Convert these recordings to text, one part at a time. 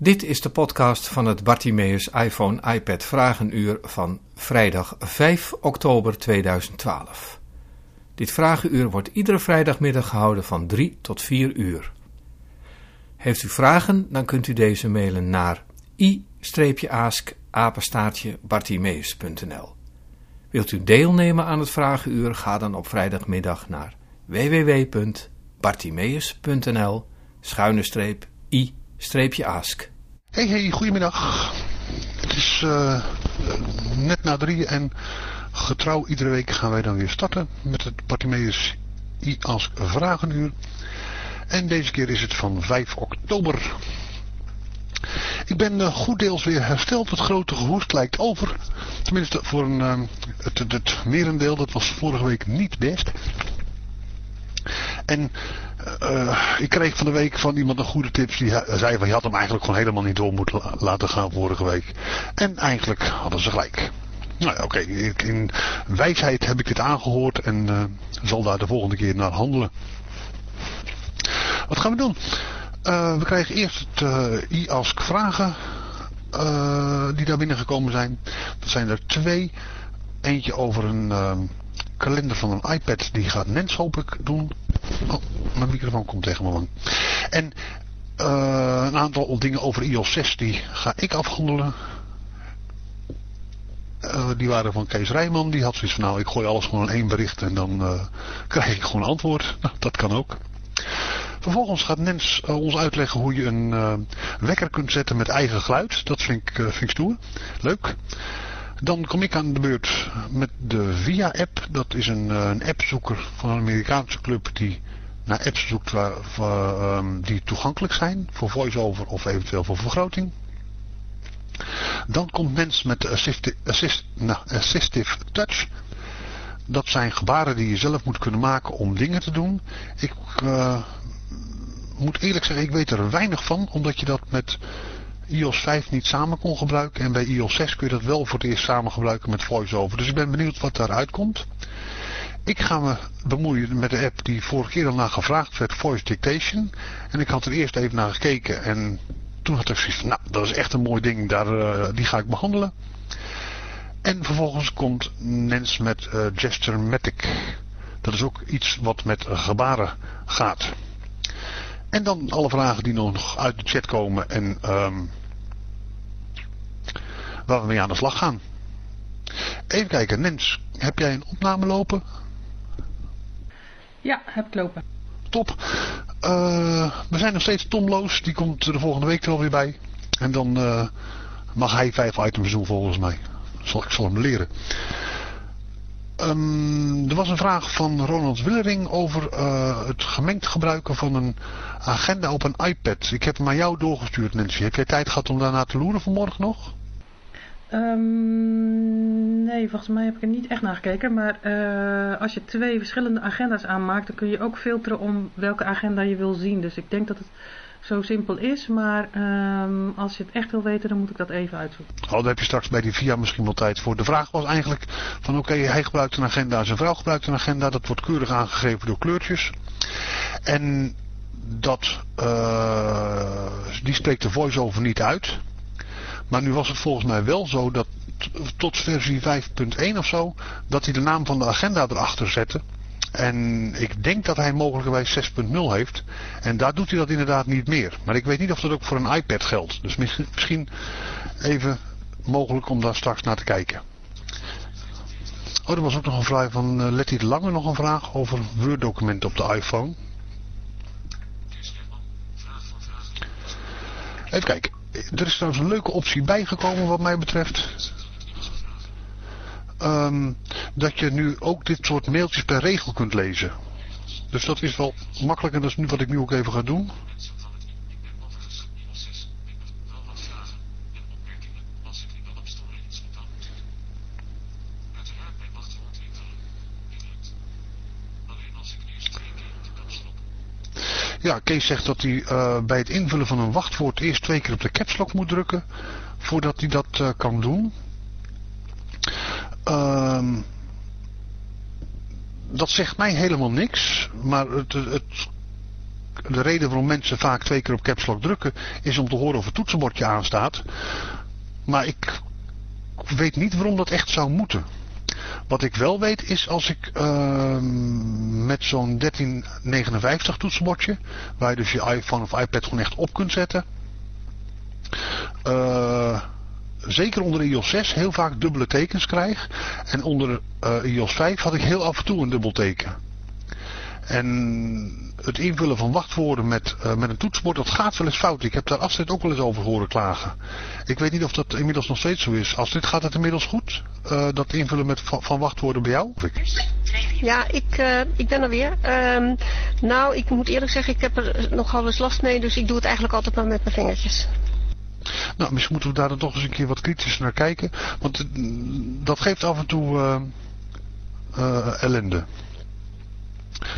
Dit is de podcast van het Bartimeus iPhone iPad Vragenuur van vrijdag 5 oktober 2012. Dit vragenuur wordt iedere vrijdagmiddag gehouden van 3 tot 4 uur. Heeft u vragen, dan kunt u deze mailen naar i-ask-bartimeus.nl Wilt u deelnemen aan het vragenuur, ga dan op vrijdagmiddag naar www.bartimeus.nl schuine streep i-ask. Hey, hey, goedemiddag. Het is uh, net na drie en getrouw iedere week gaan wij dan weer starten met het Bartimeus i-ask vragenuur. En deze keer is het van 5 oktober. Ik ben uh, goed deels weer hersteld. Het grote gehoest lijkt over. Tenminste voor een, het, het, het merendeel. Dat was vorige week niet best. En uh, ik kreeg van de week van iemand een goede tips. Die zei van je had hem eigenlijk gewoon helemaal niet door moeten laten gaan vorige week. En eigenlijk hadden ze gelijk. Nou ja, oké. In wijsheid heb ik dit aangehoord en uh, zal daar de volgende keer naar handelen. Wat gaan we doen? Uh, we krijgen eerst het uh, e-ask vragen die daar binnengekomen zijn. Dat zijn er twee. Eentje over een kalender van een iPad. Die gaat Nens hoop ik doen. Oh, mijn microfoon komt tegen me lang. En uh, een aantal dingen over iOS 6 die ga ik afhandelen. Uh, die waren van Kees Rijman. Die had zoiets van nou ik gooi alles gewoon in één bericht en dan uh, krijg ik gewoon antwoord. Nou, dat kan ook. Vervolgens gaat Nens ons uitleggen hoe je een wekker kunt zetten met eigen geluid. Dat vind ik, vind ik stoer. Leuk. Dan kom ik aan de beurt met de VIA-app. Dat is een, een appzoeker van een Amerikaanse club die naar apps zoekt um, die toegankelijk zijn voor voice-over of eventueel voor vergroting. Dan komt mens met assist, assist, nou, assistive touch. Dat zijn gebaren die je zelf moet kunnen maken om dingen te doen. Ik uh, moet eerlijk zeggen, ik weet er weinig van, omdat je dat met iOS 5 niet samen kon gebruiken. En bij iOS 6 kun je dat wel voor het eerst samen gebruiken met VoiceOver. Dus ik ben benieuwd wat daaruit komt. Ik ga me bemoeien met de app die vorige keer al naar gevraagd werd, Voice Dictation. En ik had er eerst even naar gekeken en toen had ik zoiets nou, dat is echt een mooi ding, daar, uh, die ga ik behandelen. En vervolgens komt Nens met uh, Gesturematic. Dat is ook iets wat met gebaren gaat. En dan alle vragen die nog uit de chat komen en um, waar we mee aan de slag gaan. Even kijken, Nens, heb jij een opname lopen? Ja, heb ik lopen. Top. Uh, we zijn nog steeds Tomloos, die komt de volgende week er alweer bij. En dan uh, mag hij vijf items doen volgens mij. Zal, ik zal hem leren. Um, er was een vraag van Ronald Willering over uh, het gemengd gebruiken van een agenda op een iPad. Ik heb hem aan jou doorgestuurd Nancy. Heb jij tijd gehad om daarna te loeren vanmorgen nog? Um, nee, volgens mij heb ik er niet echt naar gekeken. Maar uh, als je twee verschillende agenda's aanmaakt, dan kun je ook filteren om welke agenda je wil zien. Dus ik denk dat het zo simpel is. Maar um, als je het echt wil weten, dan moet ik dat even uitzoeken. Oh, daar heb je straks bij die VIA misschien wel tijd voor. De vraag was eigenlijk van oké, hij gebruikt een agenda, zijn vrouw gebruikt een agenda. Dat wordt keurig aangegeven door kleurtjes. En dat, uh, die spreekt de voice-over niet uit. Maar nu was het volgens mij wel zo dat tot versie 5.1 of zo, dat hij de naam van de agenda erachter zette. En ik denk dat hij mogelijkerwijs 6.0 heeft. En daar doet hij dat inderdaad niet meer. Maar ik weet niet of dat ook voor een iPad geldt. Dus misschien even mogelijk om daar straks naar te kijken. Oh, er was ook nog een vraag van uh, Letty de Lange nog een vraag over Word-documenten op de iPhone. Even kijken. Er is trouwens een leuke optie bijgekomen wat mij betreft. Um, dat je nu ook dit soort mailtjes per regel kunt lezen. Dus dat is wel makkelijk en dat is nu wat ik nu ook even ga doen. Ja, Kees zegt dat hij uh, bij het invullen van een wachtwoord eerst twee keer op de caps lock moet drukken. Voordat hij dat uh, kan doen. Um, dat zegt mij helemaal niks. Maar het, het de reden waarom mensen vaak twee keer op caps lock drukken is om te horen of het toetsenbordje aanstaat. Maar ik weet niet waarom dat echt zou moeten. Wat ik wel weet is als ik uh, met zo'n 1359 toetsenbordje, waar je dus je iPhone of iPad gewoon echt op kunt zetten. Uh, zeker onder iOS 6 heel vaak dubbele tekens krijg. En onder uh, iOS 5 had ik heel af en toe een dubbel teken. En het invullen van wachtwoorden met, uh, met een toetsenbord, dat gaat wel eens fout. Ik heb daar Astrid ook wel eens over horen klagen. Ik weet niet of dat inmiddels nog steeds zo is. Astrid, gaat het inmiddels goed? Uh, dat invullen met, van, van, wachtwoorden bij jou? Ja, ik, uh, ik ben er weer. Um, nou, ik moet eerlijk zeggen, ik heb er nogal eens last mee, dus ik doe het eigenlijk altijd maar met mijn vingertjes. Nou, misschien moeten we daar dan toch eens een keer wat kritisch naar kijken. Want dat geeft af en toe ellende.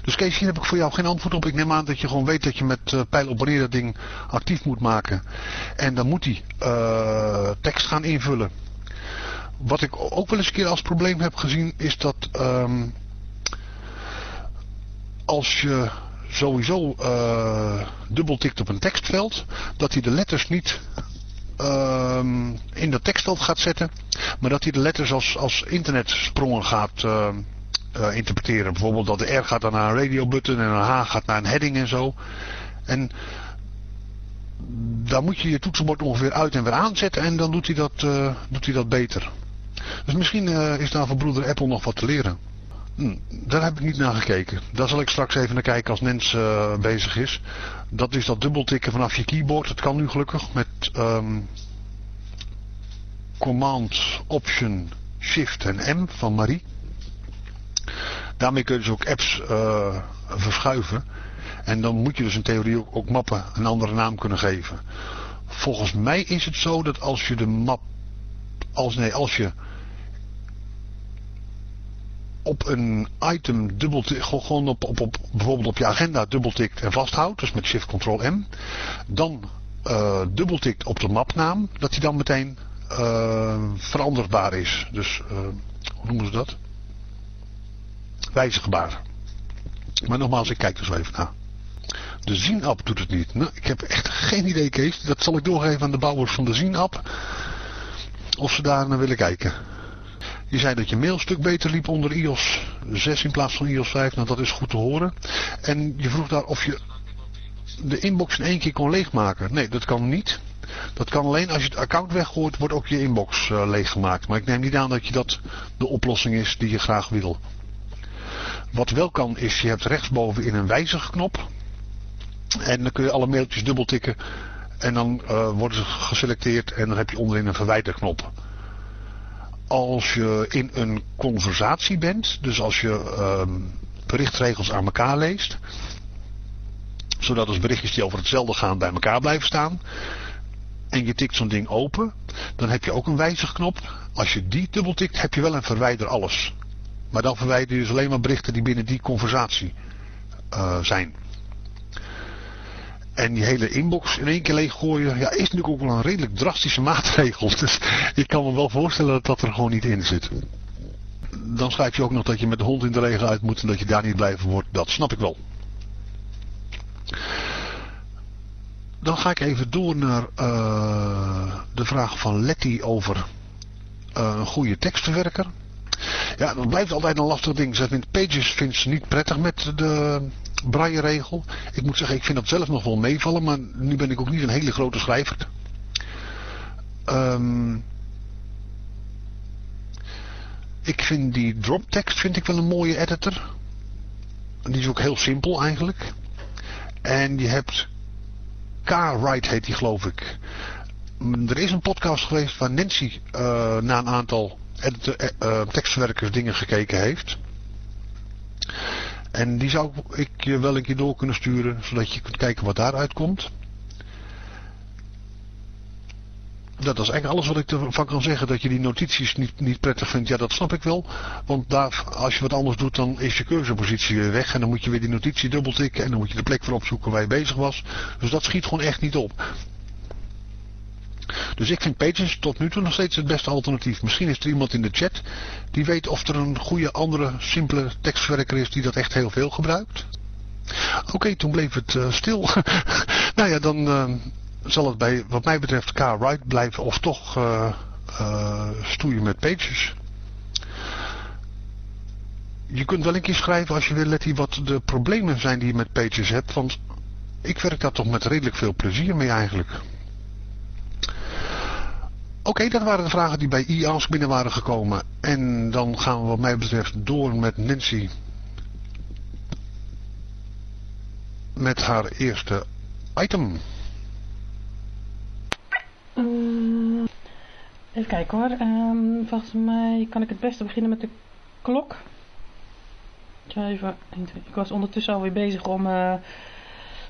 Dus Kees, hier heb ik voor jou geen antwoord op. Ik neem aan dat je gewoon weet dat je met uh, pijl op wanneer dat ding actief moet maken. En dan moet hij uh, tekst gaan invullen. Wat ik ook wel eens een keer als probleem heb gezien is dat um, als je sowieso uh, dubbeltikt op een tekstveld, dat hij de letters niet um, in dat tekstveld gaat zetten, maar dat hij de letters als, als internetsprongen gaat uh, interpreteren. Bijvoorbeeld dat de R gaat dan naar een radio button en een H gaat naar een heading en zo. En daar moet je je toetsenbord ongeveer uit en weer aanzetten en dan doet hij dat, uh, doet hij dat beter. Dus misschien uh, is daar voor broeder Apple nog wat te leren. Hm, daar heb ik niet naar gekeken. Daar zal ik straks even naar kijken als Nens bezig is. Dat is dat dubbeltikken vanaf je keyboard. Dat kan nu gelukkig met um, Command, Option, Shift en M van Marie. Daarmee kun je dus ook apps uh, verschuiven. En dan moet je dus in theorie ook, mappen een andere naam kunnen geven. Volgens mij is het zo dat als je de map... Als, nee, als je op een item dubbeltikt, gewoon op, op, op, bijvoorbeeld op je agenda dubbeltikt en vasthoudt, dus met Shift Ctrl M, dan uh, dubbeltikt op de mapnaam, dat die dan meteen uh, veranderbaar is. Dus, hoe noemen ze dat? Wijzigbaar. Maar nogmaals, ik kijk er zo even naar. De Zien-app doet het niet. Nou, ik heb echt geen idee, Kees. Dat zal ik doorgeven aan de bouwers van de Zien-app. Of ze daar naar willen kijken. Je zei dat je mailstuk beter liep onder iOS 6 in plaats van iOS 5. Nou, dat is goed te horen. En je vroeg daar of je de inbox in één keer kon leegmaken. Nee, dat kan niet. Dat kan alleen als je het account weggooit, wordt ook je inbox uh, leeggemaakt. Maar ik neem niet aan dat je dat de oplossing is die je graag wil. Wat wel kan is, je hebt rechtsboven in een wijzigknop. En dan kun je alle mailtjes dubbeltikken. En dan uh, worden ze geselecteerd en dan heb je onderin een verwijderknop. Als je in een conversatie bent, dus als je uh, berichtregels aan elkaar leest. Zodat dus berichtjes die over hetzelfde gaan bij elkaar blijven staan. En je tikt zo'n ding open. Dan heb je ook een wijzigknop. Als je die dubbeltikt heb je wel een verwijder alles. Maar dan verwijder je dus alleen maar berichten die binnen die conversatie uh, zijn. En die hele inbox in één keer leeggooien, ja, is natuurlijk ook wel een redelijk drastische maatregel. Dus ik kan me wel voorstellen dat dat er gewoon niet in zit. Dan schrijf je ook nog dat je met de hond in de regen uit moet en dat je daar niet blijven wordt. Dat snap ik wel. Dan ga ik even door naar uh, de vraag van Letty over uh, een goede tekstverwerker. Ja, dat blijft altijd een lastig ding. Ze vindt Pages vindt ze niet prettig met de braille regel. Ik moet zeggen, ik vind dat zelf nog wel meevallen, maar nu ben ik ook niet een hele grote schrijver. Um, ik vind die droptekst vind ik wel een mooie editor. Die is ook heel simpel eigenlijk. En je hebt K-Write heet die geloof ik. Er is een podcast geweest waar Nancy uh, na een aantal editor, uh, tekstverwerkers dingen gekeken heeft. En die zou ik je wel een keer door kunnen sturen, zodat je kunt kijken wat daaruit komt. Dat is eigenlijk alles wat ik ervan kan zeggen. Dat je die notities niet, niet prettig vindt. Ja, dat snap ik wel. Want daar, als je wat anders doet, dan is je cursorpositie weer weg. En dan moet je weer die notitie dubbeltikken. En dan moet je de plek voor opzoeken waar je bezig was. Dus dat schiet gewoon echt niet op. Dus ik vind Pages tot nu toe nog steeds het beste alternatief. Misschien is er iemand in de chat die weet of er een goede andere simpele tekstverwerker is die dat echt heel veel gebruikt. Oké, toen bleef het uh, stil. nou ja, dan uh, zal het bij, wat mij betreft, K. Wright blijven of toch uh, stoeien met pages. Je kunt wel een keer schrijven als je wil, Letty, wat de problemen zijn die je met pages hebt. Want ik werk daar toch met redelijk veel plezier mee eigenlijk. Oké, dat waren de vragen die bij IAS binnen waren gekomen. En dan gaan we wat mij betreft door met Nancy. Met haar eerste item. Um, even kijken hoor. Um, volgens mij kan ik het beste beginnen met de klok. Even, ik was ondertussen alweer bezig om uh,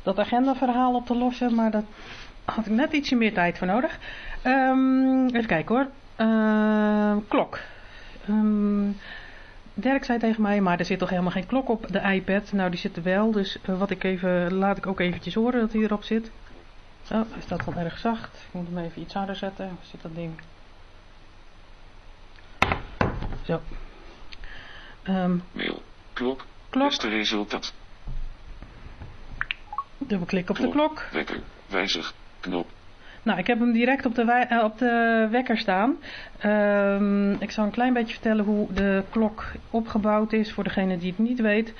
dat agendaverhaal op te lossen, maar dat had ik net ietsje meer tijd voor nodig. Um, even kijken hoor. Uh, klok. Um, Dirk zei tegen mij, maar er zit toch helemaal geen klok op de iPad. Nou, die zit er wel, dus uh, wat ik even, laat ik ook eventjes horen dat hij erop zit. Zo, hij staat dan erg zacht. Ik moet hem even iets harder zetten. Waar zit dat ding? Zo. Um, Mail. Klok. Klok. Beste resultaat. Dubbelklik op klok. de klok. Wekker. Wijzig. Knop. Nou, ik heb hem direct op de, uh, op de wekker staan. Um, ik zal een klein beetje vertellen hoe de klok opgebouwd is voor degene die het niet weet.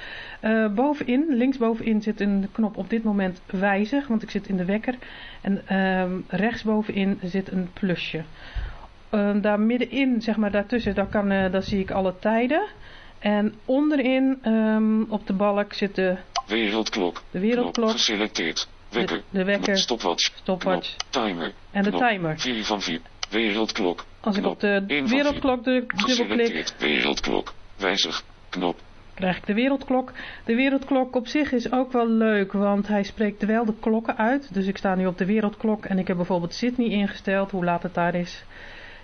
Uh, bovenin, linksbovenin zit een knop op dit moment wijzig, want ik zit in de wekker. En um, rechtsbovenin zit een plusje. Uh, daar middenin, zeg maar daartussen, daar, kan, daar zie ik alle tijden. En onderin um, op de balk zit de wereldklok. De wereldklok. Knop geselecteerd. Wekker. De, de wekker. Stopwatch. Stopwatch. Knop. Timer. En de Knop. timer. 4 van 4. Wereldklok. Als ik op de wereldklok druk, dubbelklik. Wereldklok. Wijzig. Knop. krijg ik de wereldklok. De wereldklok op zich is ook wel leuk, want hij spreekt wel de klokken uit. Dus ik sta nu op de wereldklok en ik heb bijvoorbeeld Sydney ingesteld, hoe laat het daar is.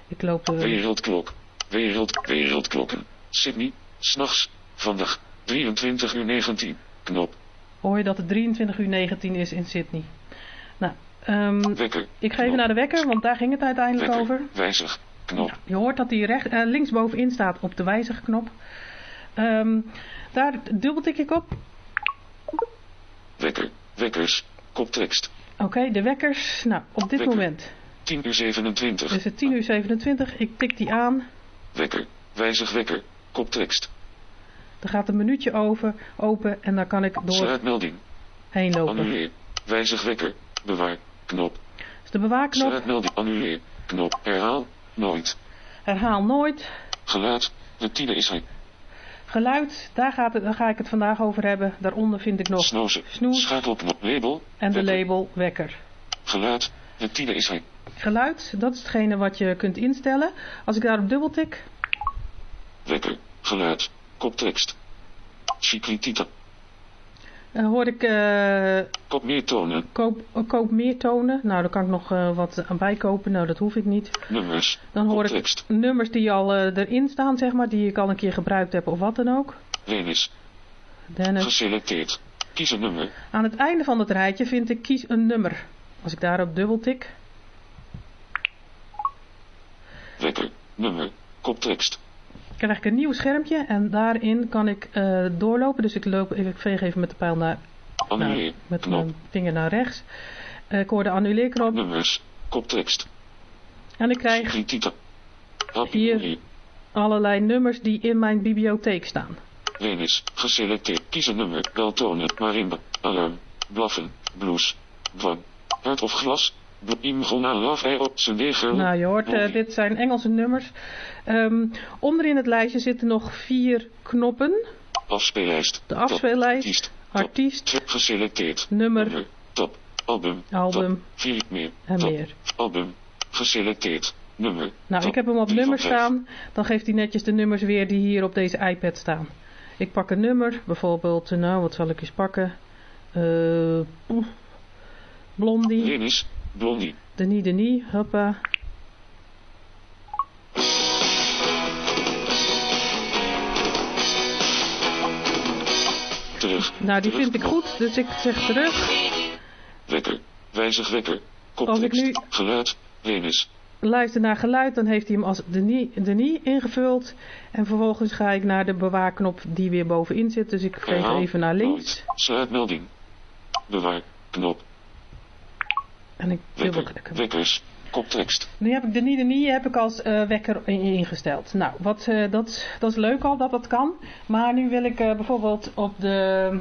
Ik loop de... Wereldklok. Wereld. Wereldklokken. Sydney. S'nachts. Vandaag. 23 uur 19. Knop. Hoor je dat het 23 uur 19 is in Sydney. Nou, um, Wekker. ik ga even naar de wekker, want daar ging het uiteindelijk Wekker. over. Wijzig. Knop. Ja, je hoort dat hij recht, uh, linksbovenin staat op de wijzigknop. Um, daar dubbeltik ik op. Wekker. Wekkers. Koptekst. Oké, okay, de wekkers. Nou, op dit Wekker. moment 10 uur 27. is het 10 uur 27. Ik tik die aan. Wekker. Wijzig wekker. Koptekst. Dan gaat een minuutje over, open en dan kan ik door Sluitmelding. heen lopen. Annuleer. Wijzig wekker. Bewaar. Knop. Dus de bewaakknop. Sluitmelding. Annuleer. Knop. Herhaal. Nooit. Herhaal nooit. Geluid. De tiende is hij. Geluid, daar, gaat het, daar ga ik het vandaag over hebben. Daaronder vind ik nog Snozen. snoes Schakelknop. Label. en de label wekker. Geluid. De tiende is hij. Geluid, dat is hetgene wat je kunt instellen. Als ik daarop dubbeltik, Wekker. Geluid. Koptekst. Chiquitita. dan hoor ik uh, Kop meer tonen. koop, koop meer tonen. Nou, daar kan ik nog wat aan bijkopen. Nou, dat hoef ik niet. Nummers. Dan hoor ik nummers die al erin staan, zeg maar. Die ik al een keer gebruikt heb of wat dan ook. Dennis. Dennis. Geselecteerd. Kies een nummer. Aan het einde van het rijtje vind ik kies een nummer. Als ik daarop dubbeltik, Wekker. Nummer. Koptekst. Krijg ik een nieuw schermpje en daarin kan ik uh, doorlopen. Dus ik, loop, ik veeg even met de pijl naar, Annuleer. naar met Knop. mijn vinger naar rechts. Uh, ik hoor de annuleerknop Nummers. Koptekst. en ik krijg. Hier. Allerlei nummers die in mijn bibliotheek staan. Venus. Geselecteerd. Kies een nummer. Beltonen. Marimba. Alarm. Blaffen. Blues. Dwang. Hart of glas. Nou, je hoort, uh, dit zijn Engelse nummers. Um, onderin het lijstje zitten nog vier knoppen. Afspeellijst. De afspeellijst, Artiest. artiest, Top. Geselecteerd. nummer, Nummer. Top. Album. album. Vier meer. en Top. meer. Album. Geselecteerd. Nummer. Nou, ik heb hem op vijf. staan. Dan geeft hij netjes de nummers weer die hier op deze iPad staan. Ik pak een nummer, bijvoorbeeld, nou, wat zal ik eens pakken? Uh, Blondie. Blondie. Denis Denis, hoppa. Terug. Nou, die Terug. vind ik goed, dus ik zeg terug. Wekker. Wijzig wekker. Als ik nu- Geluid. Venus. luister naar geluid, dan heeft hij hem als Denis, Denis ingevuld. En vervolgens ga ik naar de bewaarknop die weer bovenin zit. Dus ik geef even naar links. Nooit. Sluitmelding. Bewaar. Knop. En ik. Wekkers. Koptekst. Nu heb ik de niet, de niet heb ik als eh, wekker in- ingesteld. Nou, wat, eh, dat, dat is leuk al dat dat kan. Maar nu wil ik eh, bijvoorbeeld op de...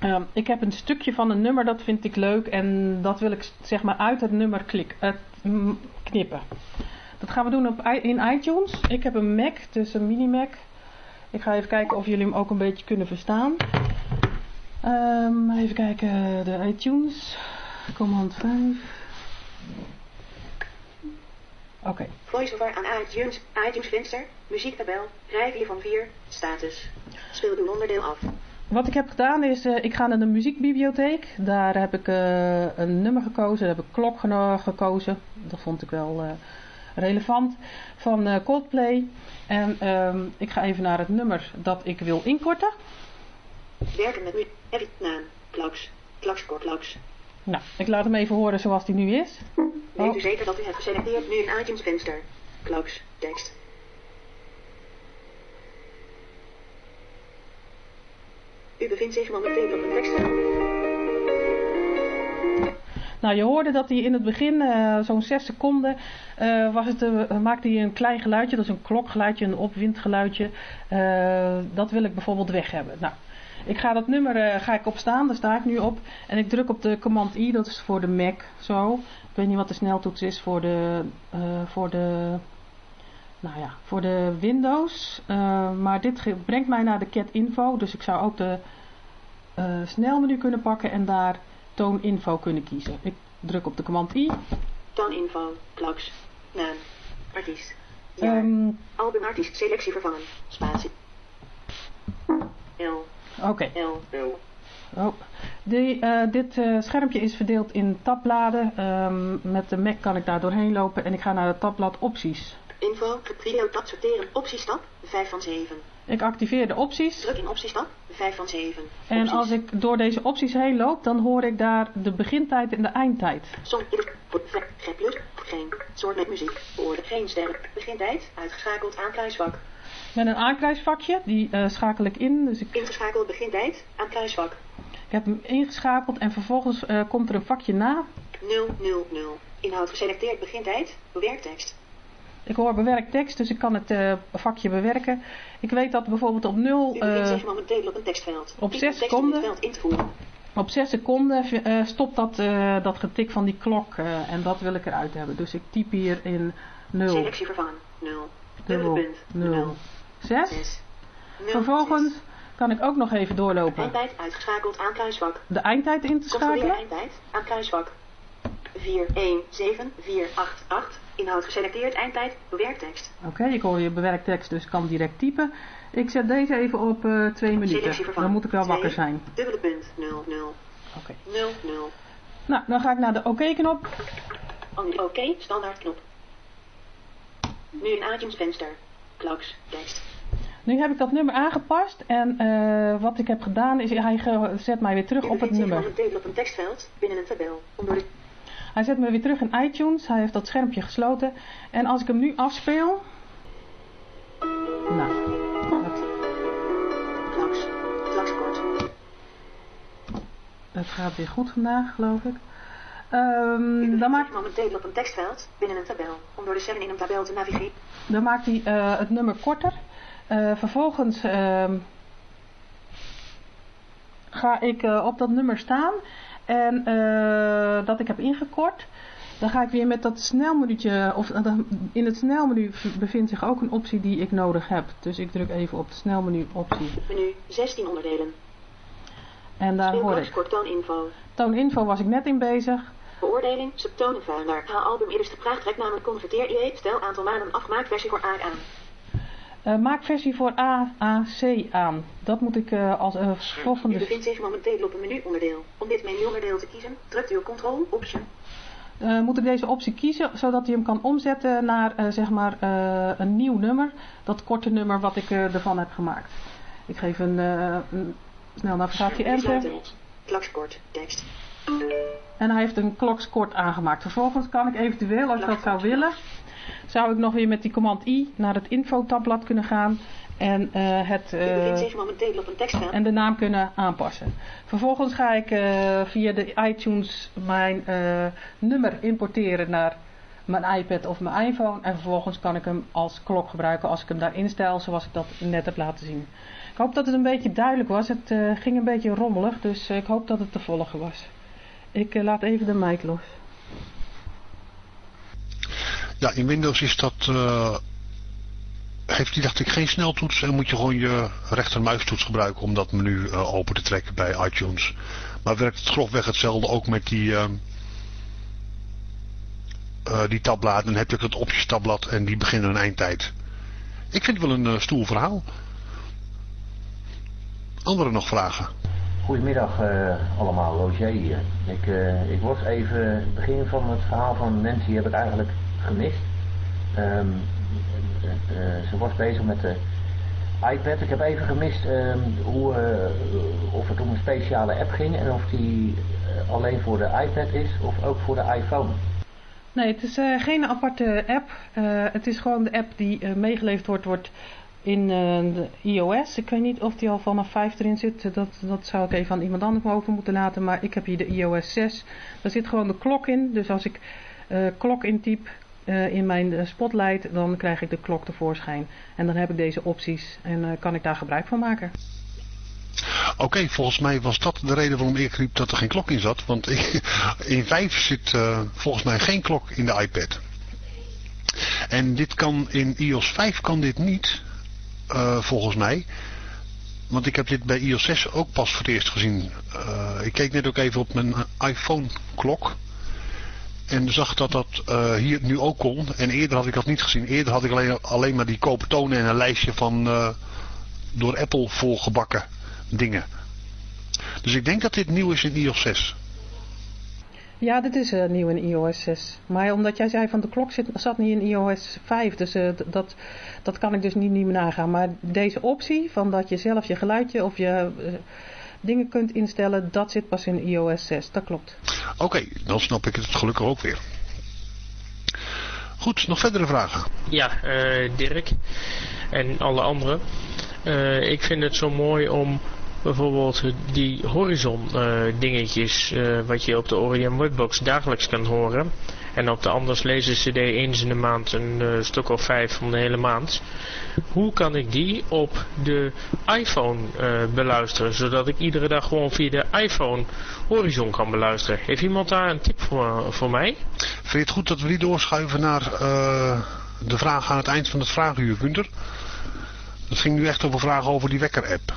eh, ik heb een stukje van een nummer, dat vind ik leuk. En dat wil ik zeg maar uit het nummer klik, mm, knippen. Dat gaan we doen op, in iTunes. Ik heb een Mac, dus een mini Mac. Ik ga even kijken of jullie hem ook een beetje kunnen verstaan. Ehm, even kijken, de iTunes. Command 5. Oké. Voice-over aan iTunes, iTunes venster, muziektabel, rij 4 van 4, status. Speel doe onderdeel af. Wat ik heb gedaan is, eh, ik ga naar de muziekbibliotheek. Daar heb ik eh, een nummer gekozen, daar heb ik klok gekozen. Dat vond ik wel eh, relevant. Van eh, Coldplay. En ehm, ik ga even naar het nummer dat ik wil inkorten. Werken met nu, edit naam, klaks, klakskort klaks. Nou, ik laat hem even horen zoals die nu is. Weet Oh. u zeker dat u hebt geselecteerd nu een iTunes venster. Klaks, tekst. U bevindt zich momenteel op een tekstveld. Nou, je hoorde dat hij in het begin, eh, zo'n 6 seconden, eh, was het, eh, maakte hij een klein geluidje. Dat is een klokgeluidje, een opwindgeluidje. Dat wil ik bijvoorbeeld weg hebben. Nou, ik ga dat nummer eh, ga ik opstaan, daar sta ik nu op. En ik druk op de command I, dat is voor de Mac zo. Ik weet niet wat de sneltoets is voor de, eh, voor de, nou ja, voor de Windows. Eh, maar dit brengt mij naar de cat info. Dus ik zou ook de snelmenu kunnen pakken en daar toon info kunnen kiezen. Ik druk op de command I. Tooninfo, klaks, naam, artiest. Ehm, albumartiest, selectie vervangen, spatie. L, Oké. Oh. Die, eh, dit eh, schermpje is verdeeld in tabbladen. Ehm, met de Mac kan ik daar doorheen lopen en ik ga naar het tabblad opties. Info, video tab sorteren, optiestap, 5 van 7. Ik activeer de opties. Druk in optiestap, 5 van 7. En Opties. als ik door deze opties heen loop, dan hoor ik daar de begintijd en de eindtijd. Som, G plus, geen, soort met muziek, woorden, geen sterren, begintijd, uitgeschakeld aankruisvak. Met een aankruisvakje, die eh, schakel ik in. Dus ik, Ingeschakeld begintijd, aankruisvak. ik heb hem ingeschakeld en vervolgens eh, komt er een vakje na. 0, 0, 0. Inhoud geselecteerd begintijd, bewerktekst. Ik hoor bewerkt tekst, dus ik kan het eh, vakje bewerken. Ik weet dat bijvoorbeeld op 0, U bevindt zich momenteel op een tekstveld. op Typ zes tekst om seconden. dit veld in te voeren. op 6 seconden stopt dat, dat getik van die klok en dat wil ik eruit hebben. Dus ik typ hier in 0, Selectie vervangen, 0. dubbel, Dubbele punt, 0, 6. 6. Vervolgens kan ik ook nog even doorlopen Eindtijd uitgeschakeld aankruisvak. de eindtijd in te schakelen. eindtijd aankruisvak. 4, 1, 7, 4, 8, 8. Inhoud geselecteerd, eindtijd, bewerktekst. Oké, ik hoor je bewerkt tekst, dus ik kan direct typen. Ik zet deze even op eh 2 minuten. Dan moet ik wel Twee. wakker zijn. Dubbele punt, 0, 0. Oké. 0, 0. Nou, dan ga ik naar de oké-knop. Oké, standaard knop. Nu een iTunes venster. Klaks, tekst. Nu heb ik dat nummer aangepast en eh, wat ik heb gedaan is hij zet mij weer terug op het nummer. momenteel op een tekstveld binnen een tabel. De Hij zet me weer terug in iTunes. Hij heeft dat schermpje gesloten. En als ik hem nu afspeel. Nou, dat, dat gaat weer goed vandaag, geloof ik. U bevindt dan, maakt, momenteel op een tekstveld binnen een tabel. Om door de cellen in een tabel te navigeren. dan maakt hij eh, het nummer korter. Eh, vervolgens ehm, ga ik eh, op dat nummer staan. En eh, dat ik heb ingekort. Dan ga ik weer met dat snelmenuutje, of in het snelmenu bevindt zich ook een optie die ik nodig heb. Dus ik druk even op de snelmenu optie. Menu 16 onderdelen. En daar hoor ik. tooninfo. Tooninfo was ik net in bezig. Beoordeling, subtonenvuiler. Haal album eerste praagtrek namelijk converteer IE. Stel aantal maanden afgemaakt versie voor A aan. Eh, maak versie voor AAC aan. Dat moet ik eh, als eh, U volgende... bevindt zich momenteel op een menuonderdeel. Om dit menuonderdeel te kiezen, drukt u op Ctrl Option. moet ik deze optie kiezen, zodat hij hem kan omzetten naar zeg maar een nieuw nummer. Dat korte nummer wat ik ervan heb gemaakt. Ik geef een, een snel navigatie enter. Beeld. Klakskort, tekst. En hij heeft een klokskort aangemaakt. Vervolgens kan ik eventueel, als ik dat zou willen, zou ik nog weer met die command I naar het info-tabblad kunnen gaan en uh, het momenteel op een en de naam kunnen aanpassen. Vervolgens ga ik uh, via de iTunes mijn nummer importeren naar mijn iPad of mijn iPhone en vervolgens kan ik hem als klok gebruiken als ik hem daar instel zoals ik dat net heb laten zien. Ik hoop dat het een beetje duidelijk was. Het ging een beetje rommelig, dus ik hoop dat het te volgen was. Ik laat even de mic los. Ja, in Windows is dat heeft die dacht ik geen sneltoets en moet je gewoon je rechtermuistoets gebruiken om dat menu uh, open te trekken bij iTunes. Maar werkt het grofweg hetzelfde ook met die, uh, uh, die tabbladen. Dan heb ook het opties tabblad en die beginnen een eindtijd. Ik vind het wel een stoel verhaal. Anderen nog vragen? Goedemiddag allemaal, Roger hier. Ik, ik was even, het begin van het verhaal van Nancy heb ik eigenlijk gemist. Um, uh, ze was bezig met de iPad. Ik heb even gemist uh, hoe, uh, of het om een speciale app ging en of die alleen voor de iPad is of ook voor de iPhone. Nee, het is geen aparte app. het is gewoon de app die meegeleverd wordt, wordt in de iOS. Ik weet niet of die al vanaf 5 erin zit. Dat, dat zou ik even aan iemand anders over moeten laten. Maar ik heb hier de iOS 6. Daar zit gewoon de klok in. Dus als ik klok intyp, uh, in mijn spotlight, dan krijg ik de klok tevoorschijn. En dan heb ik deze opties en uh, kan ik daar gebruik van maken. Oké, volgens mij was dat de reden waarom ik riep dat er geen klok in zat. Want in 5 zit volgens mij geen klok in de iPad. En dit kan in iOS 5 kan dit niet, volgens mij. Want ik heb dit bij iOS 6 ook pas voor het eerst gezien. ik keek net ook even op mijn iPhone klok. En zag dat dat uh, hier nu ook kon. En eerder had ik dat niet gezien. Eerder had ik alleen, alleen maar die kopen tonen en een lijstje van uh, door Apple volgebakken dingen. Dus ik denk dat dit nieuw is in iOS 6. Ja, dit is uh, nieuw in iOS 6. Maar omdat jij zei van de klok zit, zat niet in iOS 5. Dus dat, dat kan ik dus niet, niet meer nagaan. Maar deze optie van dat je zelf je geluidje of je... Dingen kunt instellen, dat zit pas in iOS 6. Dat klopt. Oké, dan snap ik het gelukkig ook weer. Goed, nog verdere vragen? Ja, uh, Dirk en alle anderen. Uh, ik vind het zo mooi om bijvoorbeeld die horizon uh, dingetjes wat je op de Orion Webbox dagelijks kan horen. En op de Anders Lezen CD eens in de maand een uh, stuk of vijf van de hele maand. Hoe kan ik die op de iPhone uh, beluisteren? Zodat ik iedere dag gewoon via de iPhone Horizon kan beluisteren. Heeft iemand daar een tip voor, voor mij? Vind je het goed dat we die doorschuiven naar uh, de vraag aan het eind van het vraaguur, Gunther? Dat ging nu echt over vragen over die wekker-app.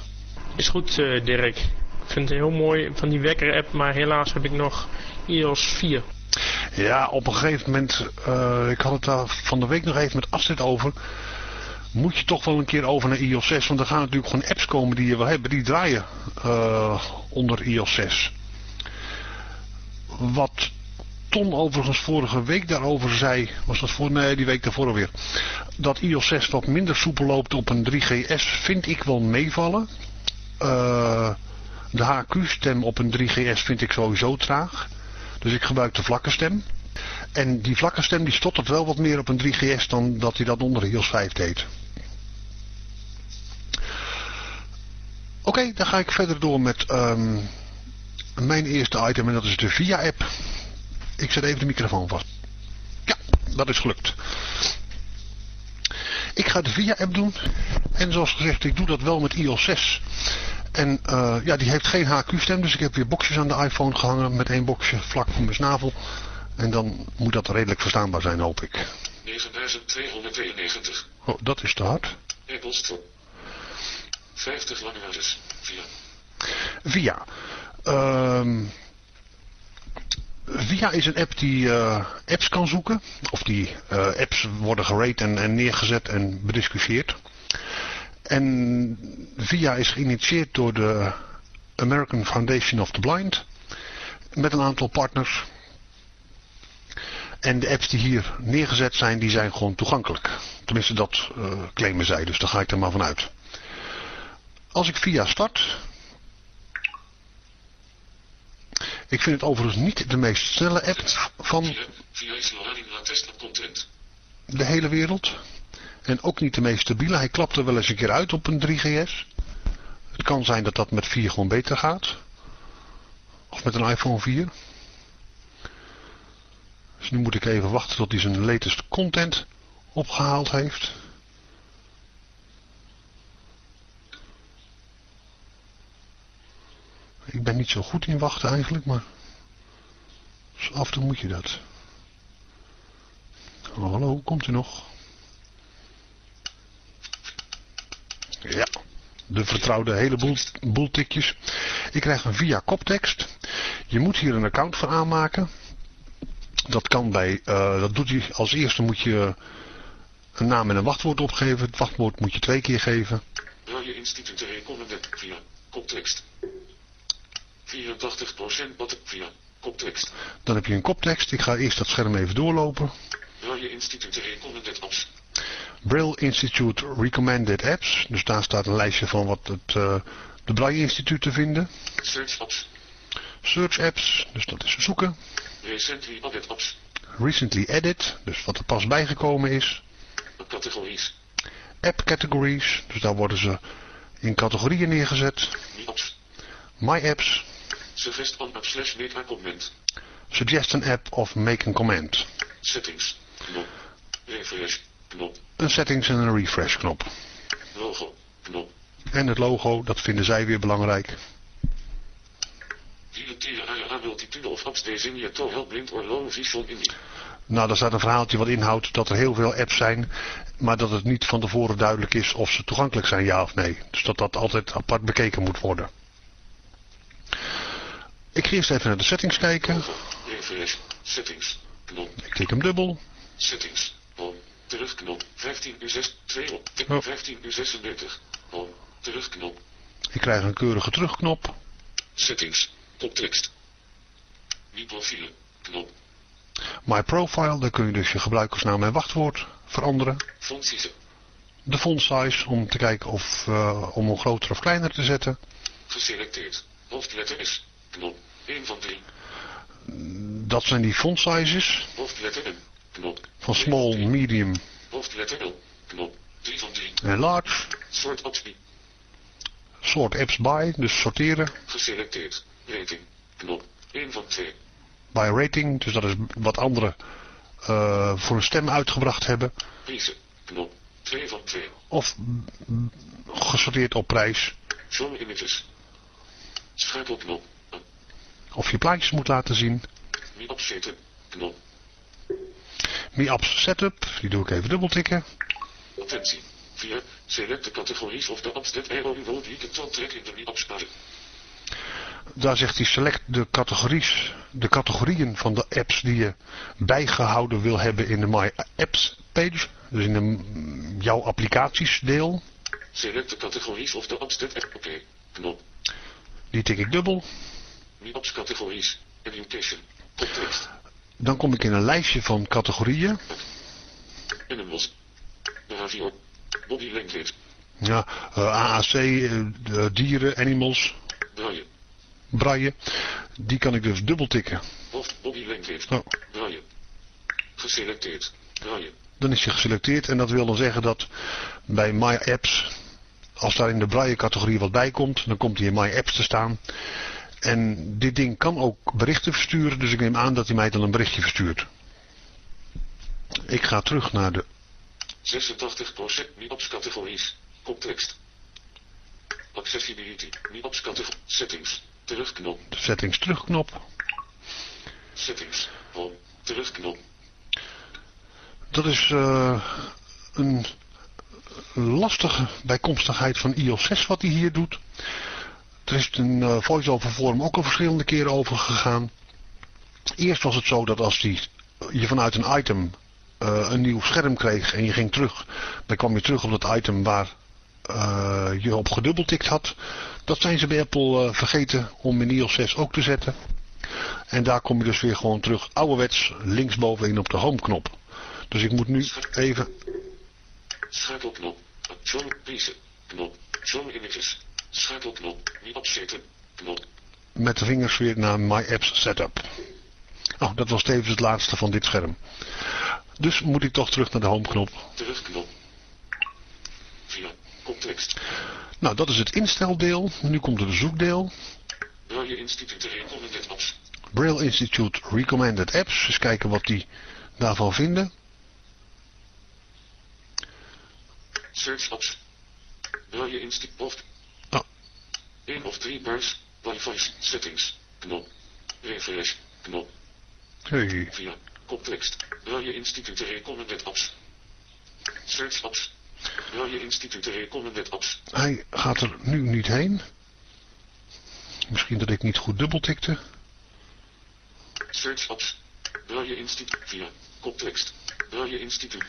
Is goed, Dirk. Ik vind het heel mooi van die wekker-app, maar helaas heb ik nog iOS 4. Ja, op een gegeven moment, uh, ik had het daar van de week nog even met Astrid over. Moet je toch wel een keer over naar iOS 6. Want er gaan natuurlijk gewoon apps komen die je wil hebben. Die draaien uh, onder iOS 6. Wat Ton overigens vorige week daarover zei. Was dat voor? Nee, die week daarvoor alweer. Dat iOS 6 wat minder soepel loopt op een 3GS vind ik wel meevallen. Uh, de HQ-stem op een 3GS vind ik sowieso traag. Dus ik gebruik de vlakke stem. En die vlakke stem die stottert wel wat meer op een 3GS dan dat hij dat onder de iOS 5 deed. Oké, dan ga ik verder door met um, mijn eerste item en dat is de VIA-app. Ik zet even de microfoon vast. Ja, dat is gelukt. Ik ga de VIA-app doen. En zoals gezegd, ik doe dat wel met iOS 6. En uh, ja, die heeft geen HQ-stem, dus ik heb weer boxjes aan de iPhone gehangen met één boxje vlak voor mijn snavel. En dan moet dat redelijk verstaanbaar zijn, hoop ik. 9292. Oh, dat is te hard. Apple Store. 50 lange Via. Via. Um, Via is een app die uh, apps kan zoeken. Of die uh, apps worden gerate en, en neergezet en bediscussieerd. En VIA is geïnitieerd door de American Foundation of the Blind. Met een aantal partners. En de apps die hier neergezet zijn, die zijn gewoon toegankelijk. Tenminste, dat uh, claimen zij, dus daar ga ik er maar vanuit. Als ik VIA start... Ik vind het overigens niet de meest snelle app van... De hele wereld. En ook niet de meest stabiele. Hij klapte wel eens een keer uit op een 3GS. Het kan zijn dat dat met 4 gewoon beter gaat. Of met een iPhone 4. Dus nu moet ik even wachten tot hij zijn latest content opgehaald heeft. Ik ben niet zo goed in wachten eigenlijk, maar af en toe moet je dat. Hallo, komt u nog? Ja, de vertrouwde heleboel boel tikjes. Ik krijg een via koptekst. Je moet hier een account voor aanmaken. Dat kan bij, uh, dat doet je, als eerste moet je een naam en een wachtwoord opgeven. Het wachtwoord moet je twee keer geven. je instituut recommended via koptekst. 84% wat via koptekst. Dan heb je een koptekst. Ik ga eerst dat scherm even doorlopen. Institute Recommended Apps. Braille Institute Recommended Apps. Dus daar staat een lijstje van wat het, uh, de Braille Instituut te vinden. Search Apps. Search Apps, dus dat is zoeken. Recently Added Apps. Recently Added, dus wat er pas bijgekomen is. Categories. App Categories, dus daar worden ze in categorieën neergezet. Apps. My Apps. Suggest an app slash make a comment. Suggest an app of make a comment. Settings. Refresh. Knop. Een settings en een refresh knop. Logo. Knop. En het logo, dat vinden zij weer belangrijk. Nou, daar staat een verhaaltje wat inhoudt dat er heel veel apps zijn, maar dat het niet van tevoren duidelijk is of ze toegankelijk zijn, ja of nee. Dus dat dat altijd apart bekeken moet worden. Ik ga eerst even naar de settings kijken. Settings. Ik klik hem dubbel. Settings. Home. Terugknop. 15 uur 6. 2 op. Oh. 15 uur 36. Home. Terugknop. Ik krijg een keurige terugknop. Settings. Koptekst. Wie profielen. Knop. My Profile, daar kun je dus je gebruikersnaam en wachtwoord veranderen. Fontsize. De font size, om te kijken of, uh, om hem groter of kleiner te zetten. Geselecteerd. Hoofdletter S. Knop. 1 van 3. Dat zijn die font sizes. Hoofdletter M. Knop. Van small, medium Hoofdletter L. Knop. 3 van 3. en large. Soort optie. Sort apps by, dus sorteren. Geselecteerd. Rating. Knop. 1 van 2. By rating, dus dat is wat anderen uh, voor een stem uitgebracht hebben. Prijzen. Knop. 2 van 2. Of gesorteerd op prijs. Show images. Schakelknop. Of je plaatjes moet laten zien. Mi opzetten. Knop. Mi apps setup, die doe ik even dubbeltikken. Attentie. 4. Select de categories of de apps that arrow will be control track in de Mi apps page. Daar zegt hij select de categories, de categorieën van de apps die je bijgehouden wil hebben in de My Apps page. Dus in de jouw applicaties deel. Select de categories of de apps that Oké. Okay. Knop. Die tik ik dubbel. Mi apps categories. Education. Koptekst. Dan kom ik in een lijstje van categorieën. Animals. Behavior. Body language. Ja, uh, AAC, uh, dieren, animals. Draaien. Braille. Die kan ik dus dubbel tikken. Hoofd body language. Oh. Geselecteerd. Draaien. Dan is je geselecteerd en dat wil dan zeggen dat bij My Apps, als daar in de Braille categorie wat bij komt, dan komt hij in My Apps te staan. En dit ding kan ook berichten versturen, dus ik neem aan dat hij mij dan een berichtje verstuurt. Ik ga terug naar de 86% MIOPS categories. Koptekst. Accessibility. MIOPS categorie. Settings. Terugknop. De settings terugknop. Settings. Home. Terugknop. Dat is uh, een lastige bijkomstigheid van iOS 6 wat hij hier doet. Er is een uh, voice-over forum ook al verschillende keren over gegaan. Eerst was het zo dat als die, je vanuit een item uh, een nieuw scherm kreeg en je ging terug, dan kwam je terug op dat item waar uh, je op gedubbeltikt had. Dat zijn ze bij Apple vergeten om in iOS 6 ook te zetten. En daar kom je dus weer gewoon terug ouderwets linksbovenin op de home knop. Dus ik moet nu even... Schakelknop. Show piezen. Knop. Show images. Schakelknop. Niet opzetten. Knop. Met de vingers weer naar My Apps Setup. Oh, dat was tevens het laatste van dit scherm. Dus moet ik toch terug naar de homeknop. Terugknop. Via context. Nou, dat is het insteldeel. Nu komt het zoekdeel. Braille Instituut Recommended Apps. Braille Institute Recommended Apps. Eens kijken wat die daarvan vinden. Search apps. Braille Oh. 1 of 3 bars. Wi-Fi settings. Knop. Refresh. Knop. Hey. Via context. Braille Instituut Recommended Apps. Search apps. Braille Instituut Recommended Apps. Hij gaat er nu niet heen. Misschien dat ik niet goed dubbeltikte. Search apps. Braille Instituut. Via context. Braille Instituut.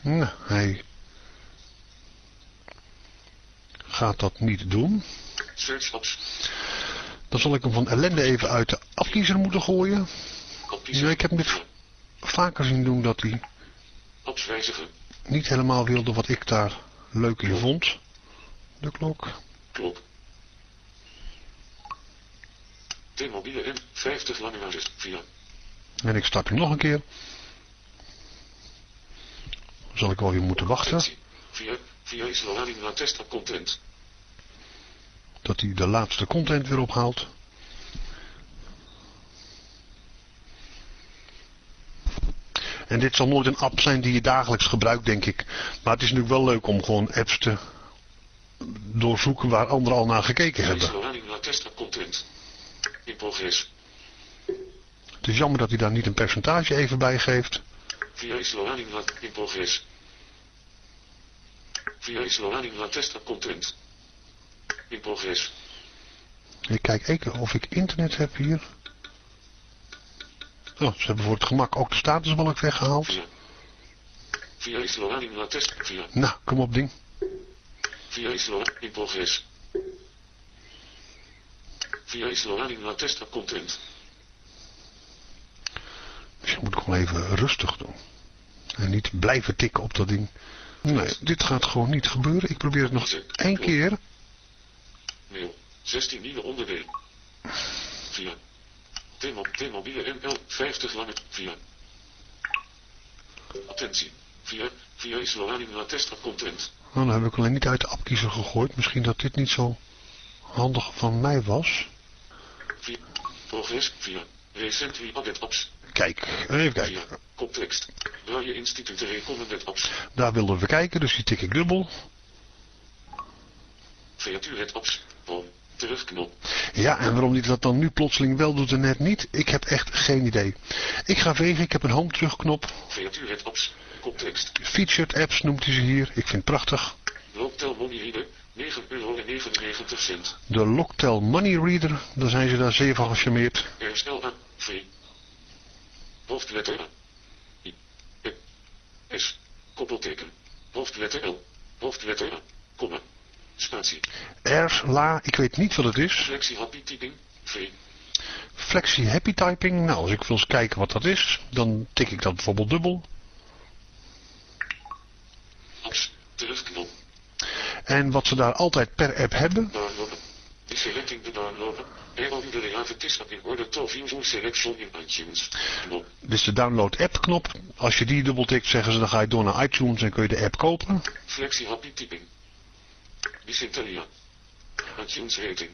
Nou, hij gaat dat niet doen. Dan zal ik hem van ellende even uit de afkiezer moeten gooien. Ja, ik heb hem dit vaker zien doen dat hij niet helemaal wilde wat ik daar leuk in vond. De klok. Klok. T-mobiele en 50 lange basis. Via En ik start hem nog een keer. Zal ik wel weer moeten wachten attentie. Via, via is loading la testa content. dat hij de laatste content weer ophaalt. En dit zal nooit een app zijn die je dagelijks gebruikt, denk ik. Maar het is natuurlijk wel leuk om gewoon apps te doorzoeken waar anderen al naar gekeken hebben. In progress. Het is jammer dat hij daar niet een percentage even bij geeft. Via is loading in progress. Loading la testa content. In progress. Ik kijk even of ik internet heb hier. Oh, ze hebben voor het gemak ook de statusbalk weggehaald. Via. Via is loading la testa. Via. Nou, kom op ding. Via is loading in progress. Via is loading la testa content. Dus je moet gewoon even rustig doen. En niet blijven tikken op dat ding. Nee, dit gaat gewoon niet gebeuren. Ik probeer het nog één keer. Mail. 16 nieuwe onderdelen. Via. T-mo- T-mobiele NL 50 lange. Via. Attentie. Via. Via is la testa content. Nou, dan heb ik alleen niet uit de appkiezer gegooid. Misschien dat dit niet zo handig van mij was. Via. Progress. Via. Recently added apps. Kijk, even kijken. Context. Recommended apps. Daar wilden we kijken, dus die tik ik dubbel. Creaturet apps. Home. Terugknop. Ja, en waarom hij dat dan nu plotseling wel doet en net niet? Ik heb echt geen idee. Ik ga vegen, ik heb een home terugknop. Creaturet apps. Context. Featured apps noemt hij ze hier. Ik vind het prachtig. Looptel Money Reader. 9,99 euro. De Locktel Money Reader, daar zijn ze daar zeer van gecharmeerd. RSLA. V. Hoofdletter A. I. E. S. Koppelteken. Hoofdletter L. Hoofdletter A. Komma. Spatie. Ers, la, ik weet niet wat het is. Flexi happy typing. V. Flexi Happy Typing, nou als ik wil eens kijken wat dat is, dan tik ik dat bijvoorbeeld dubbel. Apps. Terugknop. En wat ze daar altijd per app hebben, Downloaden. Realities in order to view selection in iTunes. Knop. dit is de download app knop. Als je die dubbeltikt zeggen ze dan ga je door naar iTunes en kun je de app kopen. Flexi happy typing. Bicentelia. iTunes rating.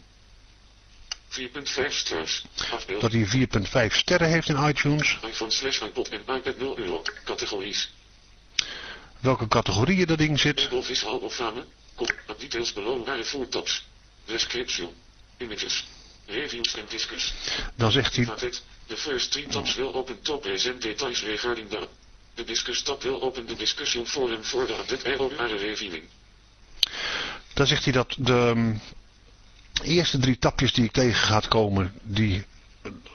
4.5 stars. Afbeeld. Dat hij 4.5 sterren heeft in iTunes. iPhone slash iPod en iPad 0 euro. Categorisch. Welke categorieën dat ding zit. Of Fame. Kop. Details below waren full tabs. Description. Images. Reviews and discuss. Dan zegt hij. The first three tabs will open to present details regarding the. The discuss tab will open the discussion forum for the update are reviewing. dan zegt hij dat de um, eerste drie tapjes die ik tegen gaat komen, die,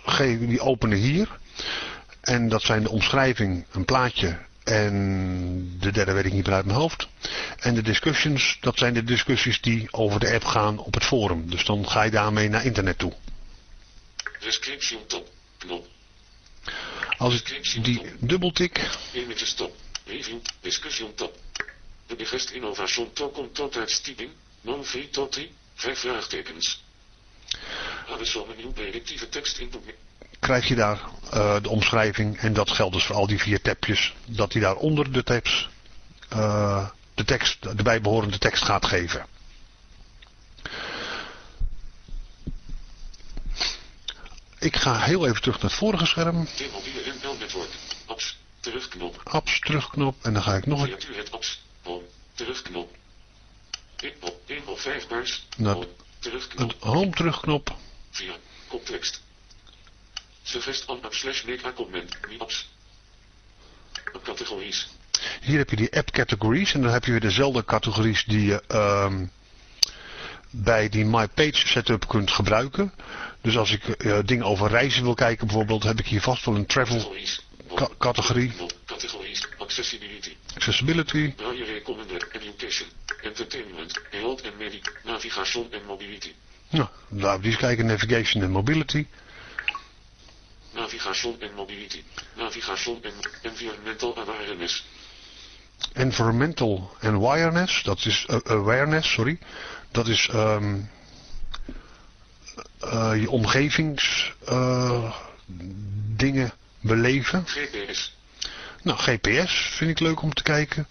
geven, die openen hier. En dat zijn de omschrijving, een plaatje en de derde weet ik niet meer uit mijn hoofd. En de discussions, dat zijn de discussies die over de app gaan op het forum. Dus dan ga je daarmee naar internet toe. Description tab. Knop. Als ik die dubbeltik, Images tab. Review. Discussion tab. De biggest innovation token tot typing. Non-free tot 3. Vijf vraagtekens. Addison een nieuw predictieve tekst input. Krijg je daar uh, de omschrijving. En dat geldt dus voor al die vier tabjes. Dat hij daar onder de tabs uh, de, tekst, de bijbehorende tekst gaat geven. Ik ga heel even terug naar het vorige scherm. Apps, terugknop. Apps, terugknop. En dan ga ik nog een... het apps, home, terugknop. 1 of 5 bars, home, terugknop. Een home terugknop. Via, koptekst. Suggest on app slash mega comment, apps. Categorisch. Hier heb je die app categories en dan heb je weer dezelfde categories die je um, bij die My Page setup kunt gebruiken. Dus als ik uh, dingen over reizen wil kijken bijvoorbeeld, heb ik hier vast wel een travel ca categorie. Categorisch, accessibility. Accessibility. Education, entertainment, health en navigation en mobility. Nou, laten we eens kijken, navigation en mobility. Navigation en mobility. Navigation en environmental awareness. Environmental awareness, dat is uh, awareness, sorry. Dat is um, uh, je omgevings uh, dingen beleven. GPS. Nou, GPS vind ik leuk om te kijken.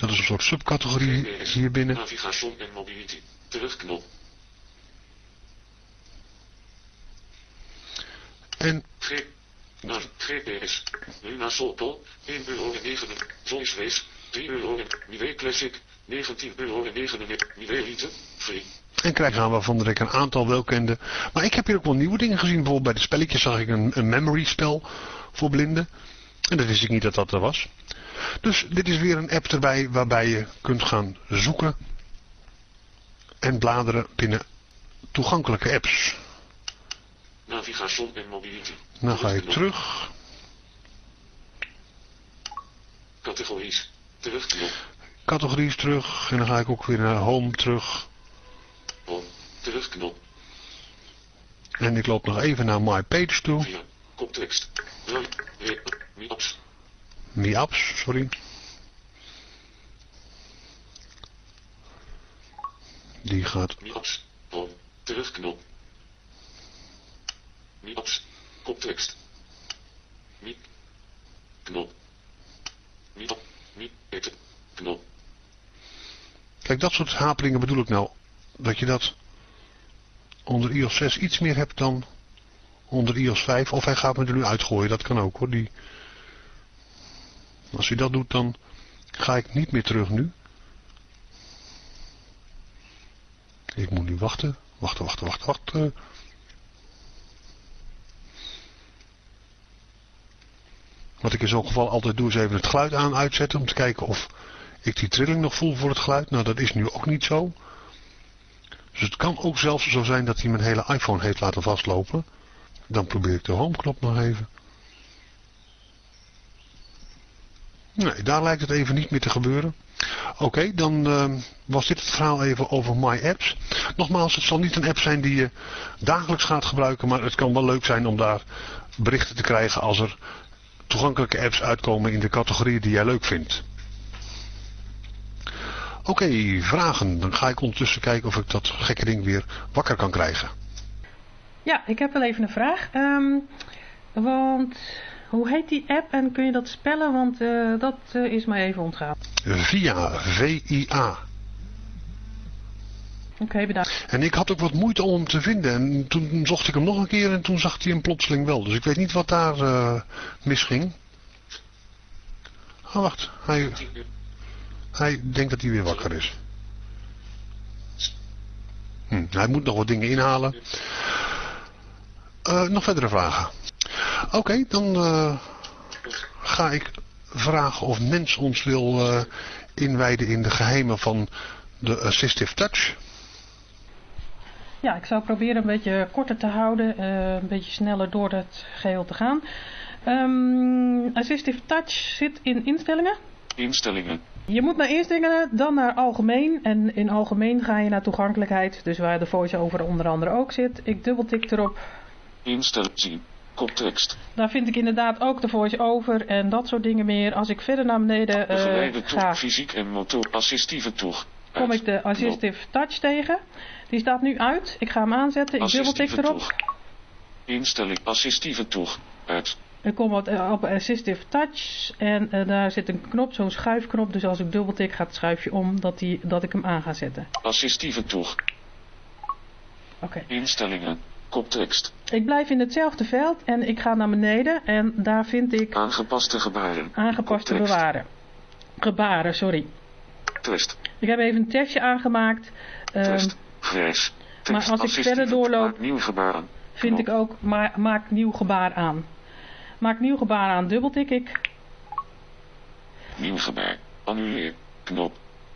Dat is een soort subcategorie GPS. hier binnen. Navigation en mobility. Terugknop. En G naar GPS. Luna Sopel. 1 euro en 9. Voice Race. 3 euro en Classic. 19 euro en 99. Miwee Lite. Free. En krijg aan waarvan ik een aantal wel kende. Maar ik heb hier ook wel nieuwe dingen gezien. Bijvoorbeeld bij de spelletjes zag ik een, een memory spel voor blinden. En dat wist ik niet dat dat er was. Dus dit is weer een app erbij waarbij je kunt gaan zoeken. En bladeren binnen toegankelijke apps. Navigation en mobility. Dan ga ik terug. Categorisch. Terugknop. Categorie's terug. En dan ga ik ook weer naar home terug. Home. Terugknop. En ik loop nog even naar my page toe. Via. Koptekst. Mi apps. Mi apps, sorry. Die gaat Mi apps. Home. Terugknop. Mi apps. Koptekst. Mi. Knop. Mi app. Mi. Knop. Kijk, dat soort haperingen bedoel ik nou. Dat je dat onder iOS 6 iets meer hebt dan onder iOS 5. Of hij gaat me er nu uitgooien, dat kan ook hoor. Die... Als hij dat doet, dan ga ik niet meer terug nu. Ik moet nu wachten. Wachten, wachten, wachten, wachten. Wat ik in zo'n geval altijd doe is even het geluid aan uitzetten om te kijken of ik die trilling nog voel voor het geluid. Nou, dat is nu ook niet zo. Dus het kan ook zelfs zo zijn dat hij mijn hele iPhone heeft laten vastlopen. Dan probeer ik de home knop nog even. Nee, daar lijkt het even niet meer te gebeuren. Oké, dan uh, was dit het verhaal even over My Apps. Nogmaals, het zal niet een app zijn die je dagelijks gaat gebruiken, maar het kan wel leuk zijn om daar berichten te krijgen als er toegankelijke apps uitkomen in de categorieën die jij leuk vindt. Oké, okay, vragen. Dan ga ik ondertussen kijken of ik dat gekke ding weer wakker kan krijgen. Ja, ik heb wel even een vraag. Um, want hoe heet die app en kun je dat spellen? Want uh, dat uh, is mij even ontgaan. VIA, V-I-A. Oké, bedankt. En ik had ook wat moeite om hem te vinden. En toen zocht ik hem nog een keer en toen zag hij hem plotseling wel. Dus ik weet niet wat daar uh, misging. Oh, wacht. Hij, hij denkt dat hij weer wakker is. Hm, hij moet nog wat dingen inhalen. Uh, nog verdere vragen? Oké, dan uh, ga ik vragen of mens ons wil inwijden in de geheimen van de Assistive Touch. Ja, ik zou proberen een beetje korter te houden, uh, een beetje sneller door het geheel te gaan. Um, Assistive Touch zit in instellingen. Instellingen. Je moet naar instellingen, dan naar algemeen. En in algemeen ga je naar toegankelijkheid, dus waar de voice-over onder andere ook zit. Ik dubbeltik erop. Instellingen zien. Koptekst. Daar vind ik inderdaad ook de voice-over en dat soort dingen meer. Als ik verder naar beneden uh, ga... fysiek en motor, assistieve toeg. Kom ik de Assistive Touch tegen. Die staat nu uit. Ik ga hem aanzetten. Ik dubbeltik erop. Toeg. Instelling assistieve toeg. Uit. Ik kom op, eh, op Assistive Touch en eh, daar zit een knop, zo'n schuifknop. Dus als ik dubbeltik gaat het schuifje om dat, die, dat ik hem aan ga zetten. Assistieve toeg. Oké. Instellingen. Koptekst. Ik blijf in hetzelfde veld en ik ga naar beneden en daar vind ik Aangepaste gebaren. aangepaste Koptekst. bewaren. Gebaren, sorry. Test. Ik heb even een testje aangemaakt. Ehm, Test. Grijs. maar als ik verder doorloop- Maak nieuw gebaar aan. vind ik ook, ma maak nieuw gebaar aan. Maak nieuw gebaar aan, dubbeltik ik. Nieuw gebaar. Annuleer. Knop.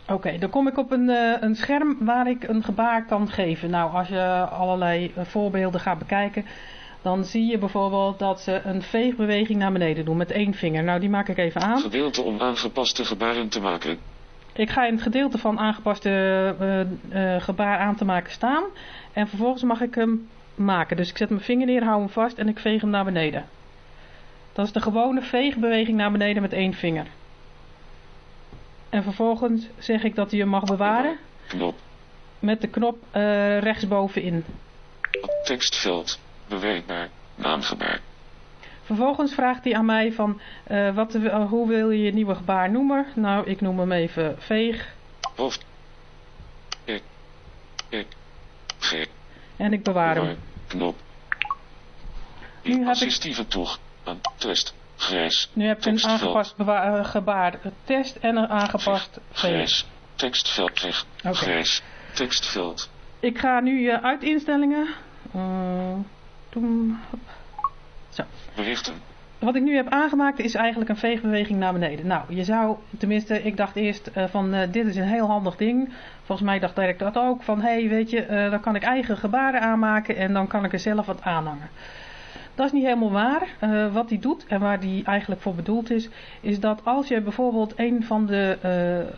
Oké, dan kom ik op een, eh, een scherm waar ik een gebaar kan geven. Nou, als je allerlei eh, voorbeelden gaat bekijken, dan zie je bijvoorbeeld dat ze een veegbeweging naar beneden doen met één vinger. Nou, die maak ik even aan. Gedeelte om aangepaste gebaren te maken. Ik ga in het gedeelte van aangepaste eh, eh, gebaar aan te maken staan. En vervolgens mag ik hem maken. Dus ik zet mijn vinger neer, hou hem vast en ik veeg hem naar beneden. Dat is de gewone veegbeweging naar beneden met één vinger. En vervolgens zeg ik dat hij hem mag bewaren Knop. met de knop eh, rechtsbovenin. Tekstveld. Bewerkbaar. Naamgebaar. Vervolgens vraagt hij aan mij van eh, wat, eh, hoe wil je je nieuwe gebaar noemen? Nou, ik noem hem even veeg. Hoofd. Ik. Ik. G. En ik bewaar hem. Knop. Nu heb ik- Assistieve toeg. Aan. Test. Grijs. Nu heb ik een aangepast eh, gebaar test en een aangepast veeg. Grijs. Tekstveld. Zeg. Oké. Grijs. Tekstveld. Ik ga nu eh, uit instellingen. Doen, hop. Zo. Berichten. Wat ik nu heb aangemaakt is eigenlijk een veegbeweging naar beneden. Nou, je zou, tenminste, ik dacht eerst eh, van eh, dit is een heel handig ding. Volgens mij dacht Dirk dat ook. Van hé, hey, weet je, eh, dan kan ik eigen gebaren aanmaken en dan kan ik er zelf wat aanhangen. Dat is niet helemaal waar. Wat hij doet en waar die eigenlijk voor bedoeld is, is dat als je bijvoorbeeld een van de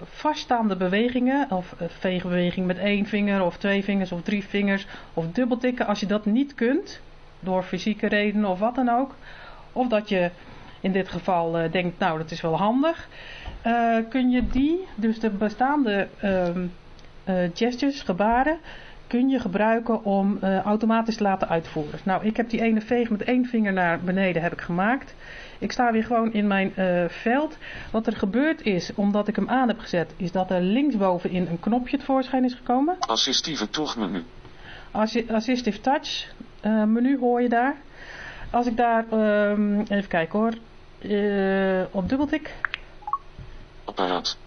vaststaande bewegingen, of veegbeweging met één vinger of twee vingers of drie vingers, of dubbeltikken, als je dat niet kunt, door fysieke redenen of wat dan ook, of dat je in dit geval eh, denkt, nou dat is wel handig, eh, kun je die, dus de bestaande eh, gestures, gebaren, kun je gebruiken om automatisch te laten uitvoeren. Nou, ik heb die ene veeg met één vinger naar beneden heb ik gemaakt. Ik sta weer gewoon in mijn veld. Wat er gebeurd is, omdat ik hem aan heb gezet, is dat er linksbovenin een knopje tevoorschijn is gekomen. Assistieve toegmenu. Assi- Assistive Touch eh, menu hoor je daar. Als ik daar, ehm, even kijken hoor, eh, op dubbeltik, Apparaat.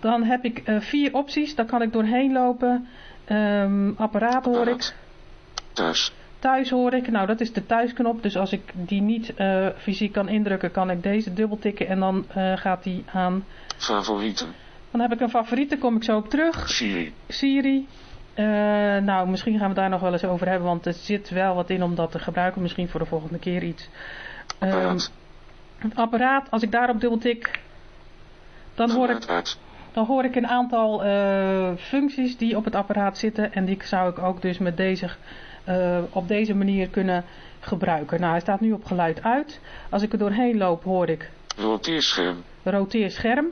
dan heb ik eh, vier opties. Daar kan ik doorheen lopen. Ehm, apparaat hoor ik. Thuis. Thuis hoor ik, nou dat is de thuisknop. Dus als ik die niet eh, fysiek kan indrukken, kan ik deze dubbeltikken en dan gaat die aan. Favorieten. Dan heb ik een favoriete, kom ik zo op terug. Siri. Siri. Eh, nou, misschien gaan we daar nog wel eens over hebben, want er zit wel wat in om dat te gebruiken. Misschien voor de volgende keer iets. Ehm, Apparaat. het apparaat, als ik daarop dubbeltik, dan hoor ik, dan hoor ik een aantal eh, functies die op het apparaat zitten. En die zou ik ook dus met deze, eh, op deze manier kunnen gebruiken. Nou, hij staat nu op geluid uit. Als ik er doorheen loop, hoor ik Roteerscherm. roteer scherm.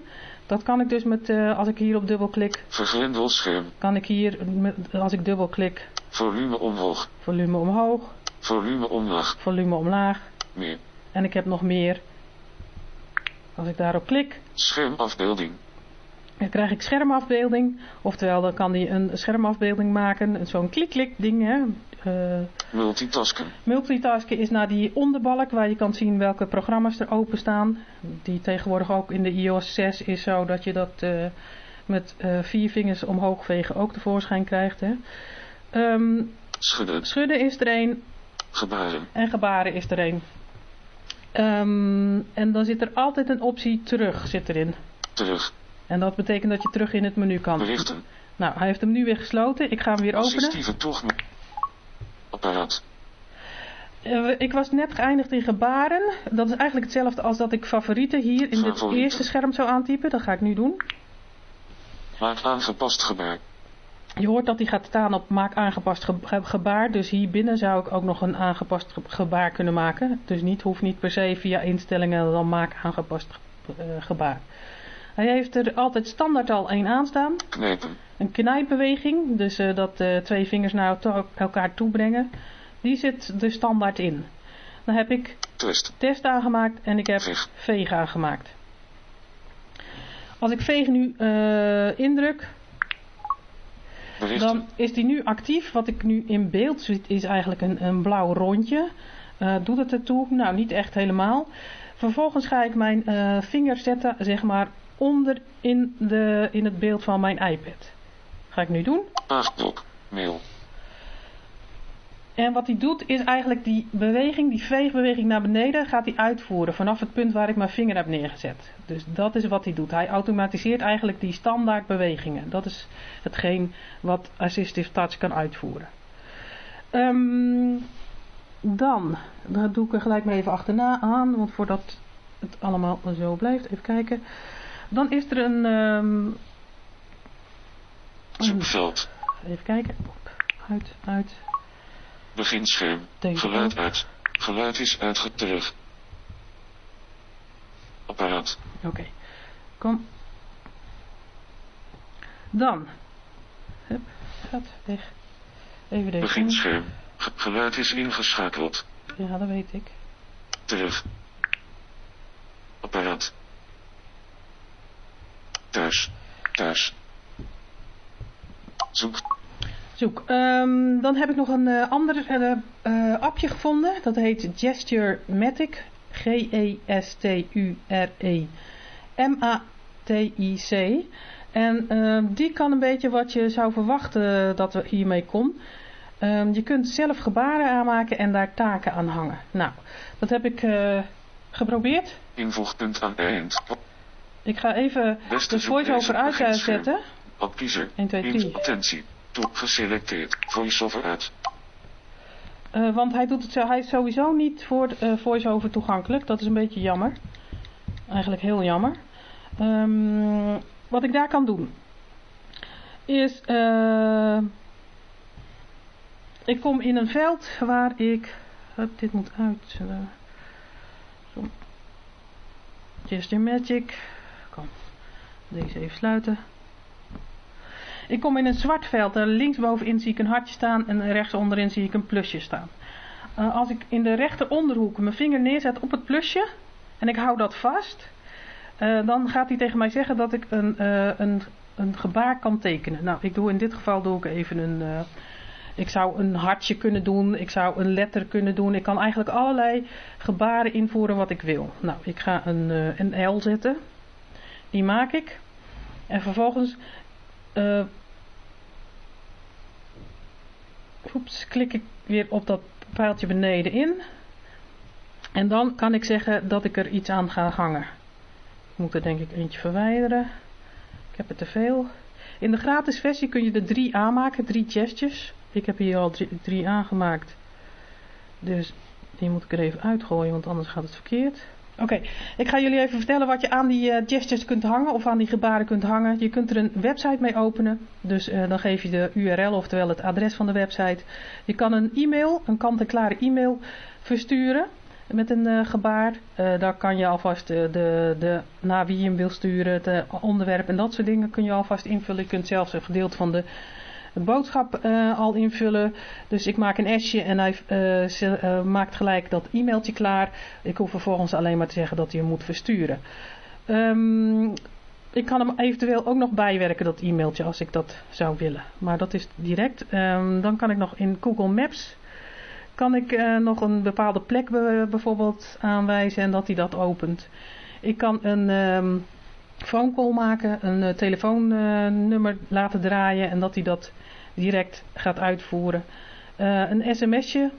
Dat kan ik dus met, eh, als ik hier op dubbelklik, Vergrendelscherm. kan ik hier, met, als ik dubbelklik, Volume omhoog. volume omhoog, Volume omlaag. volume omlaag. Meer. En ik heb nog meer. Als ik daarop klik, Schermafbeelding. dan krijg ik schermafbeelding. Oftewel, dan kan hij een schermafbeelding maken. Zo'n klik-klik ding. Hè. Eh, Multitasken. multitasken is naar die onderbalk waar je kan zien welke programma's er openstaan. Die tegenwoordig ook in de iOS 6 is zo dat je dat eh, met eh, vier vingers omhoog vegen ook tevoorschijn krijgt. Hè. Ehm, Schudden. schudden is er een Gebaren. en gebaren is er een. Ehm, en dan zit er altijd een optie terug zit erin. Terug. En dat betekent dat je terug in het menu kan. Berichten. Nou, hij heeft hem nu weer gesloten. Ik ga hem weer openen. Toegmenu. Apparaat. Eh, ik was net geëindigd in gebaren. Dat is eigenlijk hetzelfde als dat ik favorieten hier in dit eerste scherm zou aantypen. Dat ga ik nu doen. Maak aangepast gebaar. Je hoort dat hij gaat staan op maak aangepast ge- ge- gebaar. Dus hier binnen zou ik ook nog een aangepast ge- gebaar kunnen maken. Dus niet, hoeft niet per se via instellingen dan maak aangepast ge- eh, gebaar. Hij heeft er altijd standaard al één aanstaan. Knijpen. Een knijpbeweging, dus eh, dat eh, twee vingers naar elkaar- toe brengen. Die zit er standaard in. Dan heb ik Test. test aangemaakt en ik heb Veeg. veeg aangemaakt. Als ik veeg nu eh, indruk, Berichten. dan is die nu actief. Wat ik nu in beeld zie is eigenlijk een, een blauw rondje. Doet het ertoe? Nou, niet echt helemaal. Vervolgens ga ik mijn eh, vinger zetten, zeg maar, onder in, de, in het beeld van mijn iPad. Ga ik nu doen. Paagblok. Mail. En wat hij doet is eigenlijk die beweging, die veegbeweging naar beneden, gaat hij uitvoeren vanaf het punt waar ik mijn vinger heb neergezet. Dus dat is wat hij doet. Hij automatiseert eigenlijk die standaard bewegingen. Dat is hetgeen wat Assistive Touch kan uitvoeren. Ehm, dan, dat doe ik er gelijk maar even achterna aan, want voordat het allemaal zo blijft, even kijken. Dan is er een, ehm, Zoekveld. even kijken, uit, uit, Beginscherm. Geluid uit. Geluid is uitge... Terug. Apparaat. Oké, kom. Dan. Hup, gaat weg. Even deze. Beginscherm. Ge- geluid is ingeschakeld. Ja, dat weet ik. Terug. Apparaat. Thuis. Thuis. Zoek. Zoek. Ehm, dan heb ik nog een eh, ander eh, eh, appje gevonden. Dat heet Gesture Matic. E G-E-S-T-U-R-E-M-A-T-I-C. En ehm, die kan een beetje wat je zou verwachten dat er hiermee kon. Ehm, je kunt zelf gebaren aanmaken en daar taken aan hangen. Nou, dat heb ik eh, geprobeerd. Invoegpunt aan eind. Ik ga even Beste de voice-over uitzetten. Op kiezer. 1, 2, 3. Int- Attentie. Toe. Geselecteerd. Voice-over uit. Eh, want hij, doet het, zo- hij is sowieso niet voor eh voice-over toegankelijk. Dat is een beetje jammer. Eigenlijk heel jammer. Ehm, wat ik daar kan doen. Is... eh, ik kom in een veld waar ik... Hup, dit moet uit. Gesture Magic. Kom. Deze even sluiten. Ik kom in een zwart veld. Daar linksbovenin zie ik een hartje staan en rechts onderin zie ik een plusje staan. Eh, als ik in de rechteronderhoek mijn vinger neerzet op het plusje en ik hou dat vast, eh, dan gaat hij tegen mij zeggen dat ik een, eh, een, een gebaar kan tekenen. Nou, ik doe in dit geval doe ik even een. ik zou een hartje kunnen doen, ik zou een letter kunnen doen. Ik kan eigenlijk allerlei gebaren invoeren wat ik wil. Nou, ik ga een, een L zetten. Die maak ik. En vervolgens oeps, klik ik weer op dat pijltje beneden in. En dan kan ik zeggen dat ik er iets aan ga hangen. Ik moet er denk ik eentje verwijderen. Ik heb er te veel. In de gratis versie kun je er drie aanmaken, drie gestures. Ik heb hier al drie, drie aangemaakt. Dus die moet ik er even uitgooien, want anders gaat het verkeerd. Oké, ik ga jullie even vertellen wat je aan die eh, gestures kunt hangen of aan die gebaren kunt hangen. Je kunt er een website mee openen. Dus eh, dan geef je de URL, oftewel het adres van de website. Je kan een e-mail, een kant-en-klare e-mail versturen met een eh, gebaar. Daar kan je alvast de, de, naar wie je hem wil sturen, het onderwerp en dat soort dingen kun je alvast invullen. Je kunt zelfs een gedeelte van de boodschap eh, al invullen. Dus ik maak een S'je en hij eh, eh, maakt gelijk dat e-mailtje klaar. Ik hoef vervolgens alleen maar te zeggen dat hij hem moet versturen. Ehm, ik kan hem eventueel ook nog bijwerken, dat e-mailtje, als ik dat zou willen. Maar dat is direct. Ehm, dan kan ik nog in Google Maps kan ik nog een bepaalde plek be- bijvoorbeeld aanwijzen en dat hij dat opent. Ik kan een ehm phone call maken, een eh, telefoonnummer laten draaien en dat hij dat direct gaat uitvoeren. Eh, een sms'je.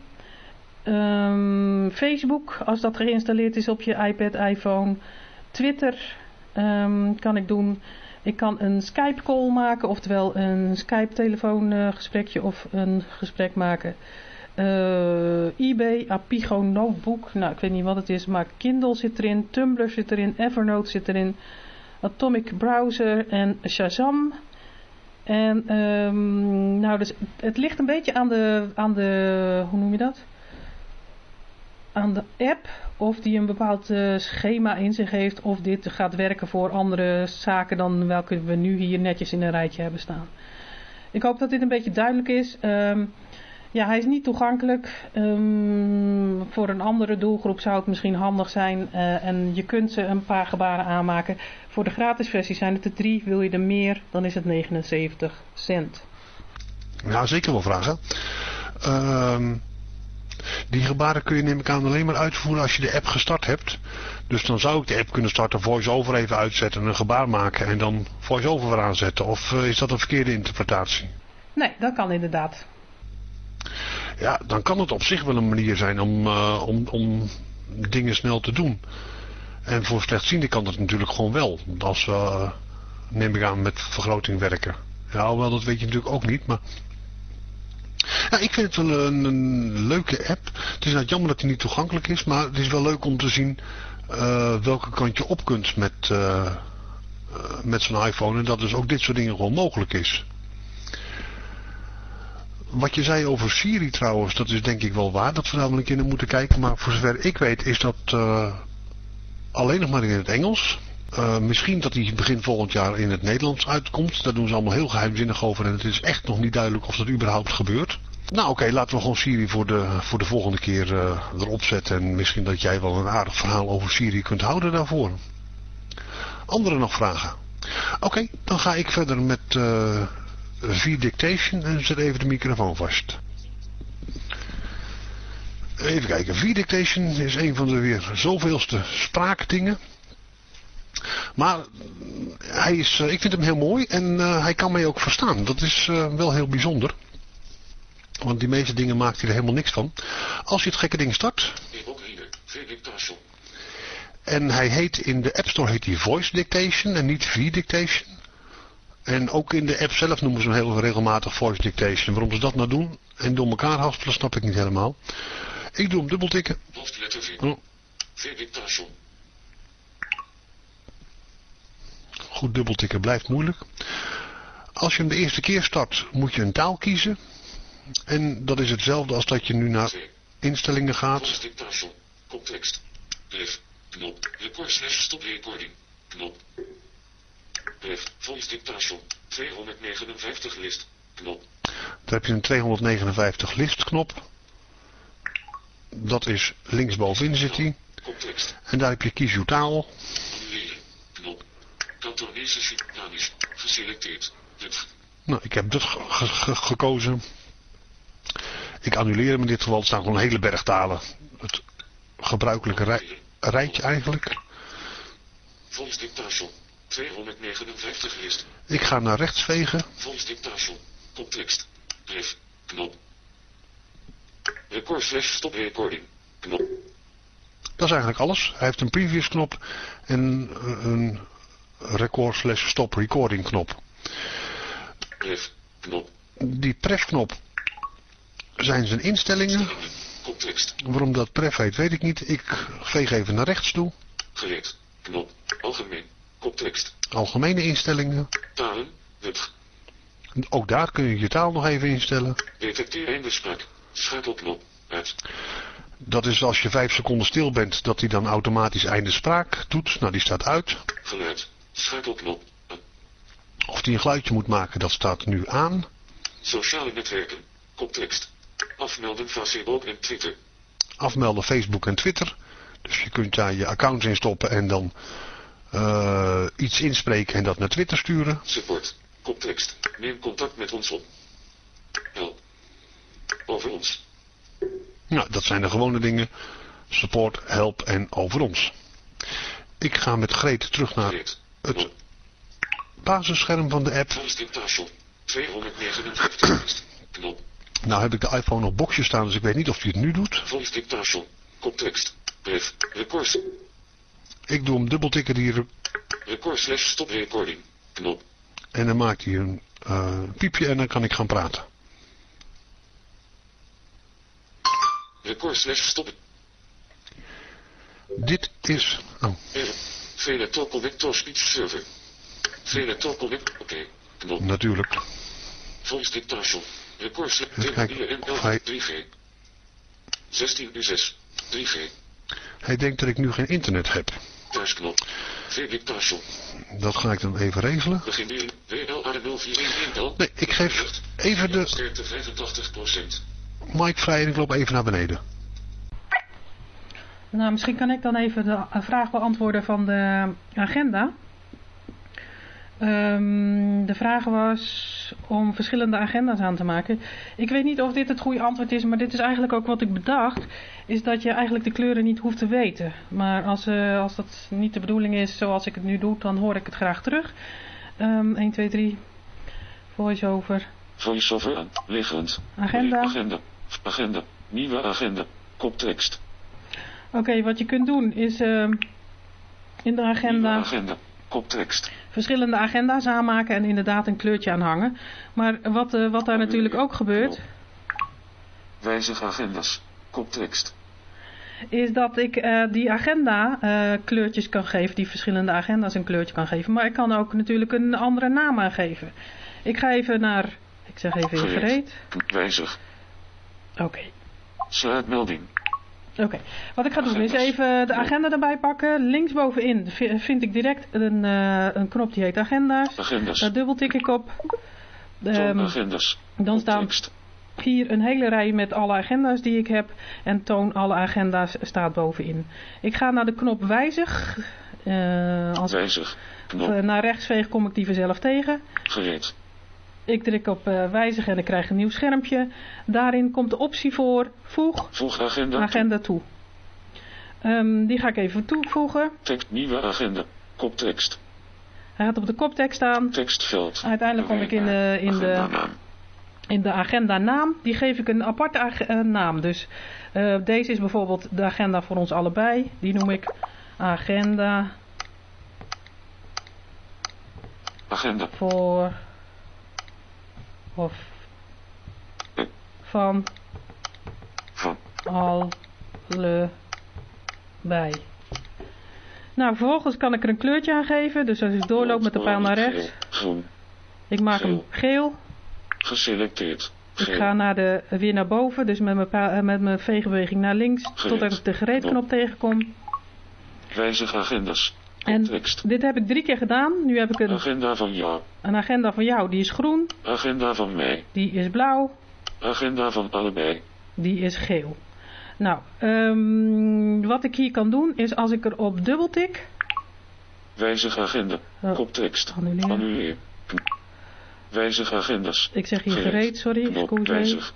Ehm, Facebook, als dat geïnstalleerd is op je iPad, iPhone. Twitter ehm, kan ik doen. Ik kan een Skype call maken, oftewel een Skype telefoongesprekje of een gesprek maken. Eh, eBay, Apigo Notebook, nou ik weet niet wat het is, maar Kindle zit erin, Tumblr zit erin, Evernote zit erin, Atomic Browser en Shazam. En ehm, nou, dus het ligt een beetje aan de, aan de, hoe noem je dat? Aan de app, of die een bepaald eh, schema in zich heeft, of dit gaat werken voor andere zaken dan welke we nu hier netjes in een rijtje hebben staan. Ik hoop dat dit een beetje duidelijk is. Ehm, Ja, hij is niet toegankelijk. Ehm, voor een andere doelgroep zou het misschien handig zijn. eh, en je kunt ze een paar gebaren aanmaken. Voor de gratis versie zijn het er drie. Wil je er meer, dan is het 79 cent. Ja, zeker wel vragen. Ehm, die gebaren kun je neem ik aan alleen maar uitvoeren als je de app gestart hebt. Dus dan zou ik de app kunnen starten, voice-over even uitzetten, een gebaar maken en dan voice-over weer aanzetten. Of eh, is dat een verkeerde interpretatie? Nee, dat kan inderdaad. Ja, dan kan het op zich wel een manier zijn om, eh, om, om dingen snel te doen. En voor slechtzienden kan dat natuurlijk gewoon wel. Als we, eh, neem ik aan, met vergroting werken. Ja, alhoewel dat weet je natuurlijk ook niet, maar... Ja, ik vind het wel een, leuke app. Het is nou jammer dat die niet toegankelijk is, maar het is wel leuk om te zien eh, welke kant je op kunt met, met zo'n iPhone. En dat dus ook dit soort dingen gewoon mogelijk is. Wat je zei over Siri trouwens, dat is denk ik wel waar dat we daar een keer naar moeten kijken. Maar voor zover ik weet is dat eh, alleen nog maar in het Engels. Eh, misschien dat die begin volgend jaar in het Nederlands uitkomt. Daar doen ze allemaal heel geheimzinnig over en het is echt nog niet duidelijk of dat überhaupt gebeurt. Nou oké, laten we gewoon Siri voor de, voor de volgende keer eh, erop zetten. En misschien dat jij wel een aardig verhaal over Siri kunt houden daarvoor. Anderen nog vragen? Oké, dan ga ik verder met V-Dictation en zet even de microfoon vast. Even kijken, V-Dictation is een van de weer zoveelste spraakdingen. Maar hij is, eh, ik vind hem heel mooi en eh, hij kan mij ook verstaan. Dat is eh, wel heel bijzonder. Want die meeste dingen maakt hij er helemaal niks van. Als je het gekke ding start. En hij heet in de App Store heet hij Voice Dictation en niet V-Dictation. En ook in de app zelf noemen ze hem heel regelmatig Voice Dictation. Waarom ze dat nou doen en door elkaar haspelen snap ik niet helemaal. Ik doe hem dubbeltikken. Hoofdletter V. Oh, V-dictation. goed dubbeltikken blijft moeilijk. Als je hem de eerste keer start moet je een taal kiezen. En dat is hetzelfde als dat je nu naar instellingen gaat. Voice dictation. Context. Knop. Record slash stop recording. Knop. Bref. Voice dictation. 259 list. Knop. Daar heb je een 259 listknop. Dat is linksbovenin zit die. Context. En daar heb je kies uw taal. Knop. Kantonese Japanisch. Geselecteerd. Nou, ik heb dit ge- ge- ge- gekozen. Ik annuleer hem in dit geval. Er staan gewoon een hele berg talen. Het gebruikelijke rij- rijtje eigenlijk. Voice dictation. 259 list. Ik ga naar rechts vegen. Voice dictation. Context. Knop. Record slash stop recording. Knop. Dat is eigenlijk alles. Hij heeft een previous knop en eh, een record slash stop recording knop. Bref. Knop. Die pref knop zijn zijn instellingen. Context. Waarom dat pref heet weet ik niet. Ik veeg even naar rechts toe. Gereed. Knop. Algemeen. Context. Algemene instellingen. Talen. Wut. Ook daar kun je je taal nog even instellen. Detecteer eindbespraak. Schakelknop. Uit. Dat is als je vijf seconden stil bent dat hij dan automatisch einde spraak doet. Nou die staat uit. Geluid. Schakelknop. Of die een geluidje moet maken dat staat nu aan. Sociale netwerken. Context. Afmelden van Facebook en Twitter. Afmelden Facebook en Twitter. Dus je kunt daar je accounts in stoppen en dan eh, iets inspreken en dat naar Twitter sturen. Support. Context. Neem contact met ons op. Help. Over ons. Nou, dat zijn de gewone dingen. Support, help en over ons. Ik ga met Greet terug naar het basisscherm van de app. Voice dictation. 259 list. Knop. Nou heb ik de iPhone op boxje staan, dus ik weet niet of hij het nu doet. Voice dictation. Context. Bref. Record. Ik doe hem dubbeltikken hier Record slash stop recording. Knop. en dan maakt hij een eh, piepje en dan kan ik gaan praten. Record slash stop. Dit is... Oh, Even. Vele Connector speech server. Vele Connect. Oké. Knop. natuurlijk. Voice dictation. Record slash hij- 3G. 16 uur 6. 3G. Hij denkt dat ik nu geen internet heb. Thuisknop. Dat ga ik dan even regelen. Begin nu. WLR 041 L. Nee, ik geef even de... Sterkte 85%. Mike vrij en ik loop even naar beneden. Nou, misschien kan ik dan even de vraag beantwoorden van de agenda. Um, de vraag was om verschillende agenda's aan te maken. Ik weet niet of dit het goede antwoord is, maar dit is eigenlijk ook wat ik bedacht. Is dat je eigenlijk de kleuren niet hoeft te weten. Maar als, uh, als dat niet de bedoeling is zoals ik het nu doe, dan hoor ik het graag terug. Um, 1, 2, 3. Voice-over. Voice-over aan. Liggend. Agenda. Agenda. Agenda. Nieuwe agenda. Koptekst. Oké, okay, wat je kunt doen is uh, in de agenda... Nieuwe agenda. Koptekst. Verschillende agenda's aanmaken en inderdaad een kleurtje aan hangen. Maar wat, uh, wat daar natuurlijk ook gebeurt... Wijzig agendas. Koptekst. Is dat ik uh, die agenda uh, kleurtjes kan geven, die verschillende agenda's een kleurtje kan geven. Maar ik kan ook natuurlijk een andere naam aangeven. Ik ga even naar, ik zeg even in gereed. Wijzig. Oké. Okay. Sluitmelding. Oké, okay. wat ik ga doen is even de agenda erbij pakken. Linksbovenin vind ik direct een, uh, een knop die heet agenda's. Agendas. Daar dubbeltik ik op. Um, agendas. Dan staan hier een hele rij met alle agenda's die ik heb. En toon alle agenda's staat bovenin. Ik ga naar de knop wijzig. Uh, als wijzig. Knop. Ik, naar rechts veeg kom ik die vanzelf tegen. Gereed. Ik druk op uh, wijzigen en ik krijg een nieuw schermpje. Daarin komt de optie voor voeg, voeg agenda, agenda toe. Um, die ga ik even toevoegen. Tekst nieuwe agenda. Koptekst. Hij gaat op de koptekst staan. Tekstveld. Uiteindelijk kom ik in de, in de, in de agenda naam. Die geef ik een aparte uh, naam. Dus uh, deze is bijvoorbeeld de agenda voor ons allebei. Die noem ik agenda. Agenda. Voor of van van allebei. Nou, vervolgens kan ik er een kleurtje aan geven. Dus als ik doorloop met de pijl naar rechts. Ik maak hem geel. Geselecteerd. Ik ga naar de, weer naar boven. Dus met mijn, eh, met mijn veegbeweging naar links. Gereed. Totdat ik de gereedknop tegenkom. Wijzig agendas. En Koptekst. dit heb ik drie keer gedaan. Nu heb ik een, Agenda van jou. een agenda van jou. Die is groen. Agenda van mij. Die is blauw. Agenda van allebei. Die is geel. Nou, ehm, wat ik hier kan doen is als ik erop dubbeltik. Wijzig agenda. Oh, Koptekst. annuleren. Annuleer. Wijzig agendas. Ik zeg hier Gereed. gereed, sorry. Knop. Wijzig.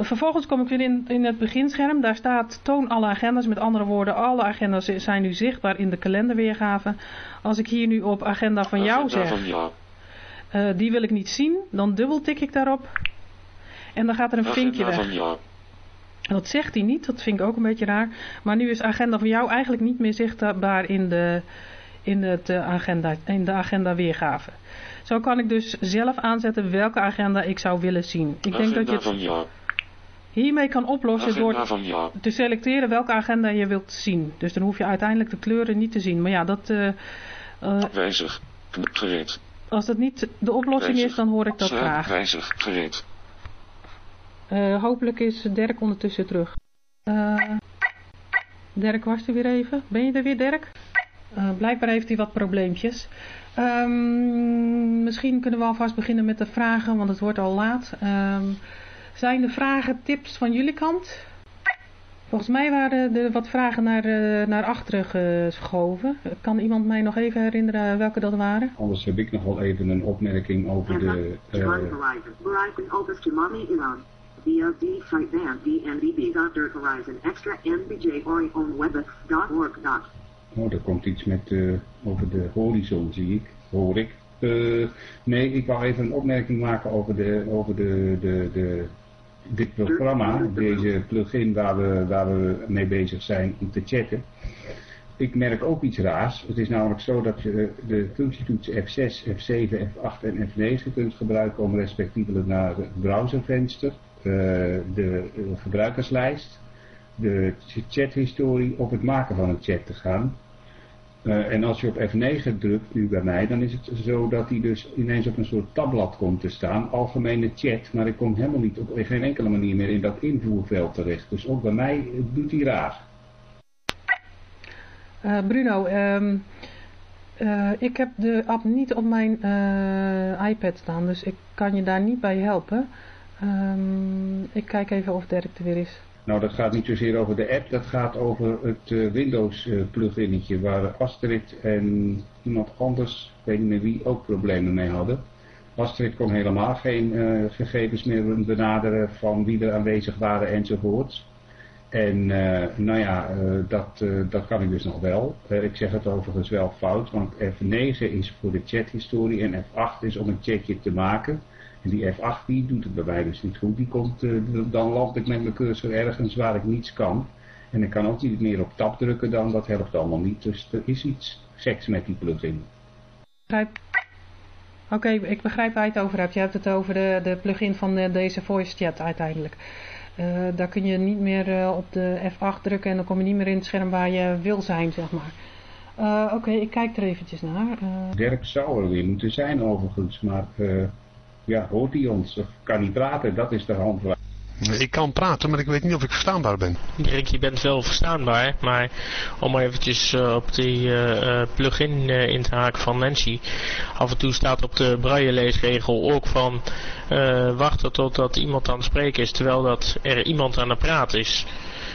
Vervolgens kom ik weer in, in het beginscherm. Daar staat toon alle agendas. Met andere woorden, alle agendas zijn nu zichtbaar in de kalenderweergave. Als ik hier nu op agenda van jou Agenda zeg, van jou. eh, die wil ik niet zien. Dan dubbeltik ik daarop. En dan gaat er een vinkje Agenda weg. van jou. Dat zegt hij niet, dat vind ik ook een beetje raar. Maar nu is agenda van jou eigenlijk niet meer zichtbaar in de, in het, eh, agenda, in de agenda weergave. Zo kan ik dus zelf aanzetten welke agenda ik zou willen zien. Ik denk dat je het hiermee kan oplossen Agenda door te selecteren welke agenda je wilt zien. Dus dan hoef je uiteindelijk de kleuren niet te zien. Maar ja, dat, eh, eh, Wijzig. Gereed. als dat niet de oplossing is, dan hoor ik dat Sluit. graag. Wijzig. Gereed. Hopelijk is Dirk ondertussen terug. Dirk was er weer even. Ben je er weer, Dirk? Eh, blijkbaar heeft hij wat probleempjes. Ehm, misschien kunnen we alvast beginnen met de vragen, want het wordt al laat. Ehm, zijn er vragen, tips van jullie kant? Volgens mij waren er wat vragen naar, eh, naar achteren geschoven. Kan iemand mij nog even herinneren welke dat waren? Anders heb ik nog wel even een opmerking over de... eh, extra nbj. Oh, er komt iets met eh, over de horizon, zie ik, hoor ik. Eh, nee, ik wou even een opmerking maken over, de, over de, de, de, dit programma, deze plugin waar we, waar we mee bezig zijn om te chatten. Ik merk ook iets raars. Het is namelijk zo dat je de functietoets F6, F7, F8 en F9 kunt gebruiken om respectievelijk naar het browservenster, eh, de gebruikerslijst, de chathistorie of het maken van een chat te gaan. Eh, en als je op F9 drukt, nu bij mij, dan is het zo dat hij dus ineens op een soort tabblad komt te staan. Algemene chat, maar ik kom helemaal niet op geen enkele manier meer in dat invoerveld terecht. Dus ook bij mij doet hij raar. Eh, Bruno, ehm, eh, ik heb de app niet op mijn iPad staan, dus ik kan je daar niet bij helpen. Ehm, ik kijk even of Dirk er weer is. Nou, dat gaat niet zozeer over de app, dat gaat over het uh, Windows uh, pluginnetje waar Astrid en iemand anders, ik weet niet meer wie, ook problemen mee hadden. Astrid kon helemaal geen uh, gegevens meer benaderen van wie er aanwezig waren enzovoort. En nou ja, dat, dat kan ik dus nog wel. ik zeg het overigens wel fout, want F9 is voor de chathistorie en F8 is om een chatje te maken. En die F8 die doet het bij mij dus niet goed. Die komt, uh, dan land ik met mijn cursor ergens waar ik niets kan. En ik kan ook niet meer op tab drukken dan, dat helpt allemaal niet. Dus er is iets geks met die plugin. Oké, okay, ik begrijp waar je het over hebt. Je hebt het over de, de plugin van de, deze voice chat uiteindelijk. Uh, daar kun je niet meer uh, op de F8 drukken en dan kom je niet meer in het scherm waar je wil zijn, zeg maar. Uh, Oké, okay, ik kijk er eventjes naar. Dirk zou er weer moeten zijn overigens, maar ja, hoort hij ons of kan hij praten? Dat is de handvraag. Ik kan praten, maar ik weet niet of ik verstaanbaar ben. Dirk, je bent wel verstaanbaar, maar om eventjes uh, op die uh, plugin uh, in te haken van Nancy. Af en toe staat op de braille leesregel ook van wachten totdat iemand aan het spreken is, terwijl dat er iemand aan het praten is.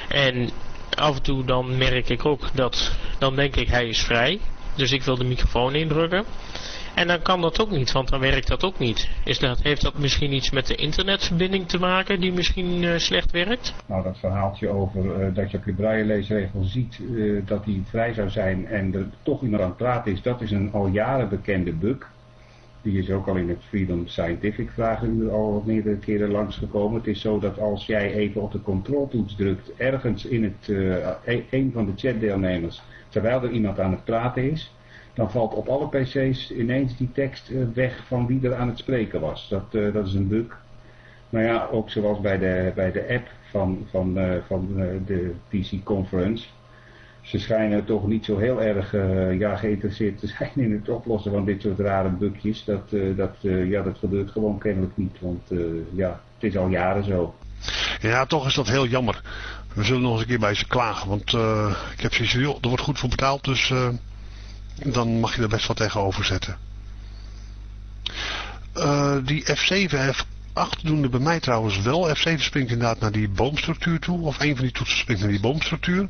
En af en toe dan merk ik ook dat, dan denk ik hij is vrij. Dus ik wil de microfoon indrukken. En dan kan dat ook niet, want dan werkt dat ook niet. Is dat, heeft dat misschien iets met de internetverbinding te maken die misschien uh, slecht werkt? Nou, dat verhaaltje over uh, dat je op je braille-leesregel ziet uh, dat die vrij zou zijn en er toch iemand aan het praten is, dat is een al jaren bekende bug. Die is ook al in het Freedom Scientific vragenuur al meerdere keren langsgekomen. Het is zo dat als jij even op de controltoets drukt, ergens in het, e-, een van de chatdeelnemers, terwijl er iemand aan het praten is, dan valt op alle pc's ineens die tekst eh, weg van wie er aan het spreken was. Dat, uh, dat is een bug. Nou ja, ook zoals bij de, bij de app van, van, uh, van de PC Conference. Ze schijnen toch niet zo heel erg ja, geïnteresseerd te zijn in het oplossen van dit soort rare bugjes. Dat, dat, ja, dat gebeurt gewoon kennelijk niet, want ja, het is al jaren zo. Ja, toch is dat heel jammer. We zullen nog eens een keer bij ze klagen, want ik heb zoiets er wordt goed voor betaald, dus dan mag je er best wat tegenover zetten. Uh, die F7, F8 doen er bij mij trouwens wel. F7 springt inderdaad naar die boomstructuur toe. Of een van die toetsen springt naar die boomstructuur.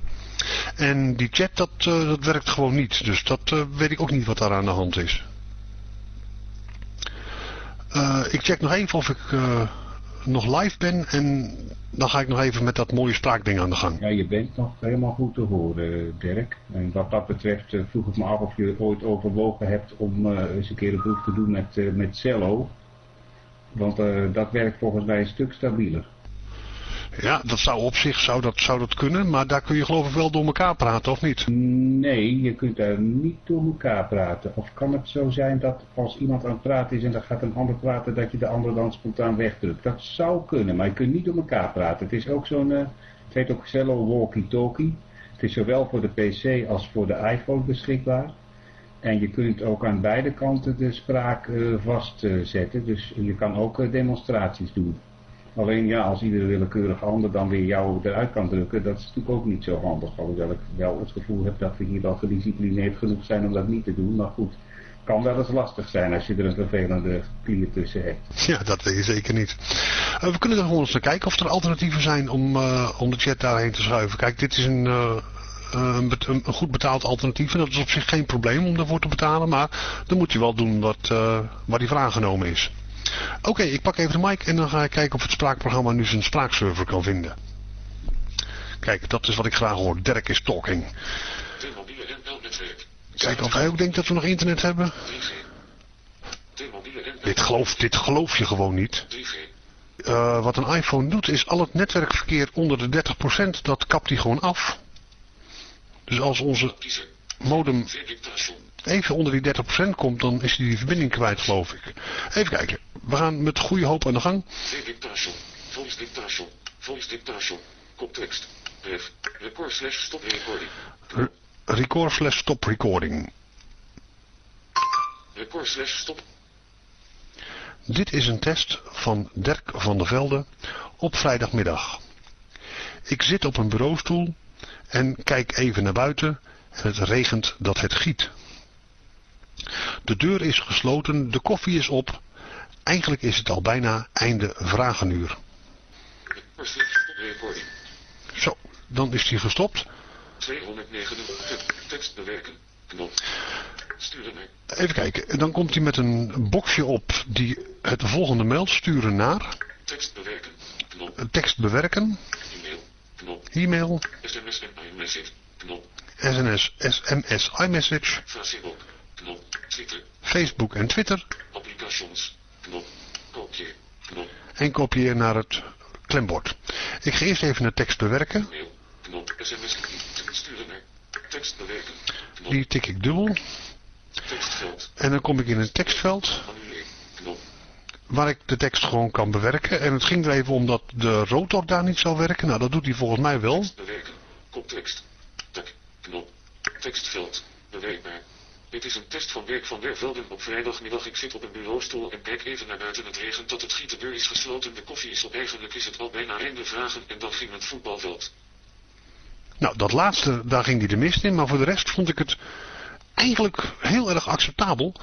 En die chat, dat, uh, dat werkt gewoon niet. Dus dat uh, weet ik ook niet wat daar aan de hand is. ik check nog even of ik nog live ben en dan ga ik nog even met dat mooie spraakding aan de gang. Ja, je bent nog helemaal goed te horen, Dirk. En wat dat betreft uh, vroeg ik me af of je ooit overwogen hebt om uh, eens een keer een boek te doen met, met cello. Want dat werkt volgens mij een stuk stabieler. Ja, dat zou op zich zou dat, zou dat kunnen, maar daar kun je geloof ik wel door elkaar praten, of niet? Nee, je kunt daar niet door elkaar praten. Of kan het zo zijn dat als iemand aan het praten is en dan gaat een ander praten, dat je de ander dan spontaan wegdrukt? Dat zou kunnen, maar je kunt niet door elkaar praten. Het is ook zo'n, uh, het heet ook Cello walkie-talkie. Het is zowel voor de PC als voor de iPhone beschikbaar. En je kunt ook aan beide kanten de spraak uh, vastzetten, dus je kan ook uh, demonstraties doen. Alleen ja, als iedere willekeurige ander dan weer jou eruit kan drukken, dat is natuurlijk ook niet zo handig. Alhoewel ik wel het gevoel heb dat we hier wel gedisciplineerd genoeg zijn om dat niet te doen. Maar goed, kan wel eens lastig zijn als je er een vervelende klier tussen hebt. Ja, dat weet je zeker niet. Uh, we kunnen er gewoon eens kijken of er alternatieven zijn om, uh, om de chat daarheen te schuiven. Kijk, dit is een, uh, een, een, goed betaald alternatief en dat is op zich geen probleem om daarvoor te betalen. Maar dan moet je wel doen wat, waar die voor aangenomen is. Oké, okay, ik pak even de mic en dan ga ik kijken of het spraakprogramma nu zijn spraakserver kan vinden. Kijk, dat is wat ik graag hoor. Dirk is talking. Kijk of hij ook denkt dat we nog internet hebben. Dit geloof, dit geloof je gewoon niet. Uh, wat een iPhone doet is al het netwerkverkeer onder de 30% dat kapt hij gewoon af. Dus als onze modem even onder die 30% komt, dan is die, die verbinding kwijt, geloof ik. Even kijken. We gaan met goede hoop aan de gang. Dictation. Voice dictation. Voice dictation. Context. Brief. Record slash stop recording. record slash stop recording. Record slash stop. Dit is een test van Dirk van der Velde op vrijdagmiddag. Ik zit op een bureaustoel en kijk even naar buiten en het regent dat het giet. De deur is gesloten, de koffie is op eigenlijk is het al bijna einde vragenuur. Zo, dan is die gestopt. 209. Tekst bewerken. Knop. Sturen naar. Even kijken, en dan komt hij met een boxje op die het volgende meldt. Sturen naar. Tekst bewerken. Knop. Tekst bewerken. E-mail. Knop. E-mail. SMS en iMessage. Knop. SNS, SMS, iMessage. Facebook. Knop. Twitter. Facebook en Twitter. Applications. Knop. Kopieer. Knop. En kopieer naar het klembord. Ik ga eerst even de tekst bewerken. Mail. Knop. SMS. Sturen naar. Tekst bewerken. Knop. Die tik ik dubbel. Tekstveld. En dan kom ik in een tekstveld. Knop. waar ik de tekst gewoon kan bewerken. En het ging er even om dat de rotor daar niet zou werken. Nou, dat doet hij volgens mij wel. Tekst bewerken. Koptekst. Tak. Knop. Tekstveld. Bewerkbaar. Dit is een test van werk van Wervelden op vrijdagmiddag. Ik zit op een bureaustoel en kijk even naar buiten. Het regent dat het giet. De deur is gesloten. De koffie is op. Eigenlijk is het al bijna einde vragen. En dan ging het voetbalveld. Nou, dat laatste, daar ging hij de mist in. Maar voor de rest vond ik het eigenlijk heel erg acceptabel.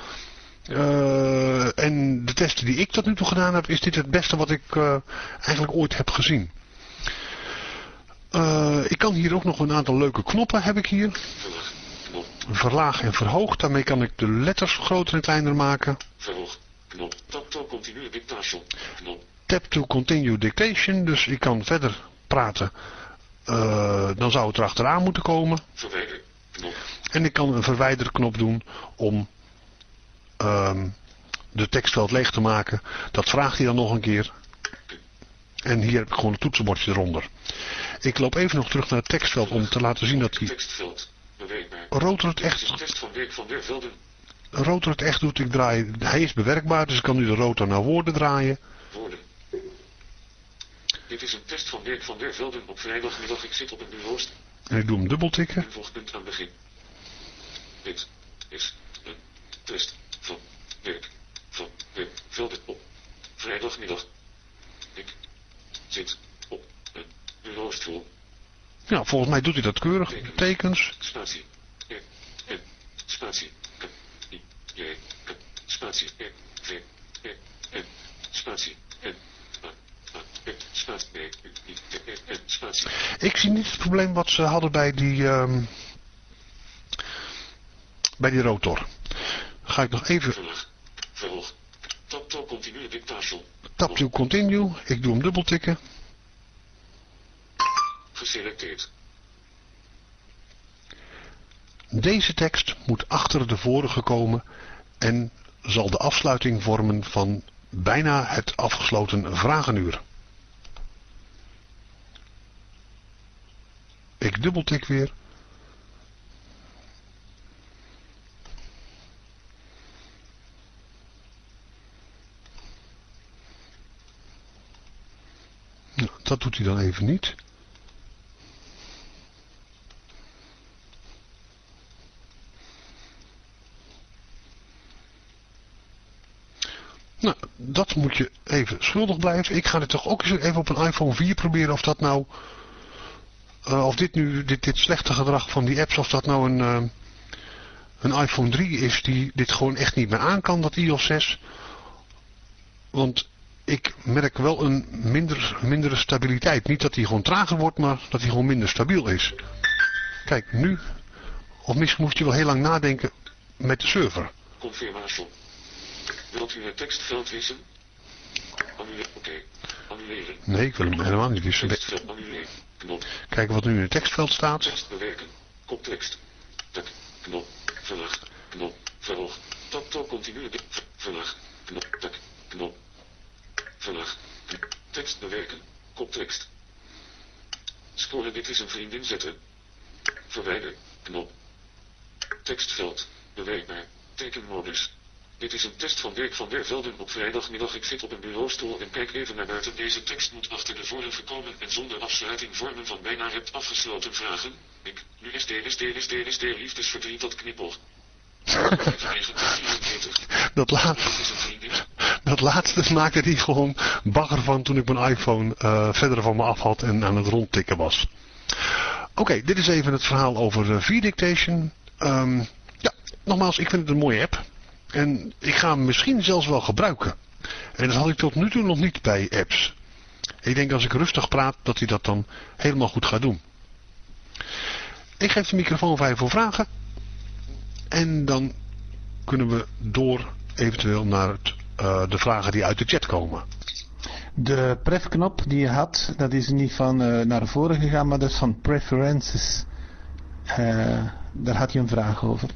Eh, en de testen die ik tot nu toe gedaan heb, is dit het beste wat ik eh, eigenlijk ooit heb gezien. Eh, ik kan hier ook nog een aantal leuke knoppen heb ik hier. Verlaag. En verhoog. Daarmee kan ik de letters groter en kleiner maken. Verhoog. Knop. Tap to continue dictation. Knop. Tap to continue dictation. Dus ik kan verder praten. Eh, dan zou het erachteraan moeten komen. Verwijder. Knop. En ik kan een verwijderknop doen om ehm, de tekstveld leeg te maken. Dat vraagt hij dan nog een keer. En hier heb ik gewoon een toetsenbordje eronder. Ik loop even nog terug naar het tekstveld om te laten zien dat hij Tekstveld. Rotor het Dit is een echt, test van werk van Wervelden. rotor het echt doet. Ik draai, hij is bewerkbaar, dus ik kan nu de rotor naar woorden draaien. Woorden. Dit is een test van werk van Wervelden op vrijdagmiddag. Ik zit op een bureau. En ik doe hem dubbeltikken. Invoegpunt aan begin. Dit is een test van werk van Wervelden op vrijdagmiddag. Ik zit op een bureaustoel. Ja, volgens mij doet hij dat keurig. Tekens. Spatie. I. J. Spatie. V. Spatie. Spatie. Ik zie niet het probleem wat ze hadden bij die, ehm, bij die rotor. Ga ik nog even. Verhoog. Tap to continue dictation. tap to continue. Ik doe hem dubbeltikken. Geselecteerd. Deze tekst moet achter de vorige komen en zal de afsluiting vormen van bijna het afgesloten vragenuur. Ik dubbeltik weer. Nou, dat doet hij dan even niet. Nou, dat moet je even schuldig blijven. Ik ga dit toch ook eens even op een iPhone 4 proberen of dat nou... eh, of dit nu, dit, slechte gedrag van die apps, of dat nou een, eh, een iPhone 3 is die dit gewoon echt niet meer aan kan, dat iOS 6. Want ik merk wel een minder, mindere stabiliteit. Niet dat hij gewoon trager wordt, maar dat hij gewoon minder stabiel is. Kijk, nu... Of misschien moest je wel heel lang nadenken met de server. Confirmation. Wilt u het tekstveld wissen? Annuleren. Oké. Annuleren. Nee, ik wil hem helemaal niet annuleren. Knop. Kijken wat nu in het tekstveld staat. Tekst bewerken. Koptekst. Tak. Knop. Verlaag. Knop. Verhoog. Tap to continue. de- ver- Verlaag. Knop. Tak. Knop. Verlaag. Tekst bewerken. Koptekst. Scoren dit is een vriendin zetten. Verwijder. Knop. Tekstveld. Bewerkbaar. Tekenmodus. Dit is een test van werk van Wervelden op vrijdagmiddag. Ik zit op een bureaustoel en kijk even naar buiten. Deze tekst moet achter de vorige komen en zonder afsluiting vormen van bijna hebt afgesloten vragen. Ik, nu SD, SD, SD, SD, liefdesverdriet tot knippel. 1994. Dat, laat, Dit is een vriendin. dat laatste maakte hij gewoon bagger van toen ik mijn iPhone eh, verder van me af had en aan het rondtikken was. Oké, dit is even het verhaal over uh, V-Dictation. Ehm, ja, nogmaals, ik vind het een mooie app. En ik ga hem misschien zelfs wel gebruiken. En dat had ik tot nu toe nog niet bij apps. Ik denk als ik rustig praat dat hij dat dan helemaal goed gaat doen. Ik geef de microfoon vrij voor vragen. En dan kunnen we door eventueel naar het, uh, de vragen die uit de chat komen. De prefknop die je had, dat is niet van uh, naar voren gegaan, maar dat is van preferences. Uh, daar had je een vraag over.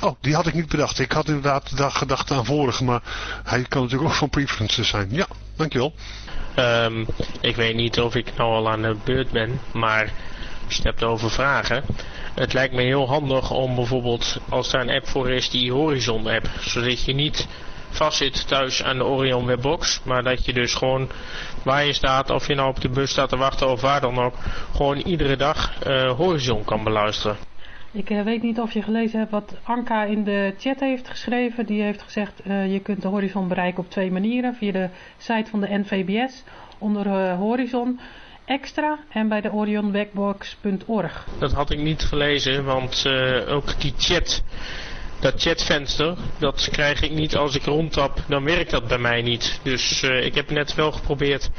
Oh, die had ik niet bedacht. Ik had inderdaad gedacht aan vorige, maar hij kan natuurlijk ook van preferences zijn. Ja, dankjewel. Um, ik weet niet of ik nou al aan de beurt ben, maar als je hebt over vragen. Het lijkt me heel handig om bijvoorbeeld, als daar een app voor is, die Horizon app. Zodat je niet vastzit thuis aan de Orion webbox. Maar dat je dus gewoon waar je staat, of je nou op de bus staat te wachten of waar dan ook, gewoon iedere dag uh, Horizon kan beluisteren. Ik uh, weet niet of je gelezen hebt wat Anka in de chat heeft geschreven. Die heeft gezegd, uh, je kunt de horizon bereiken op twee manieren. Via de site van de NVBS onder uh, horizon extra en bij de orionwebbox.org. Dat had ik niet gelezen, want ook die chat dat chatvenster, dat krijg ik niet als ik rondtap, dan werkt dat bij mij niet. Dus uh, ik heb net wel geprobeerd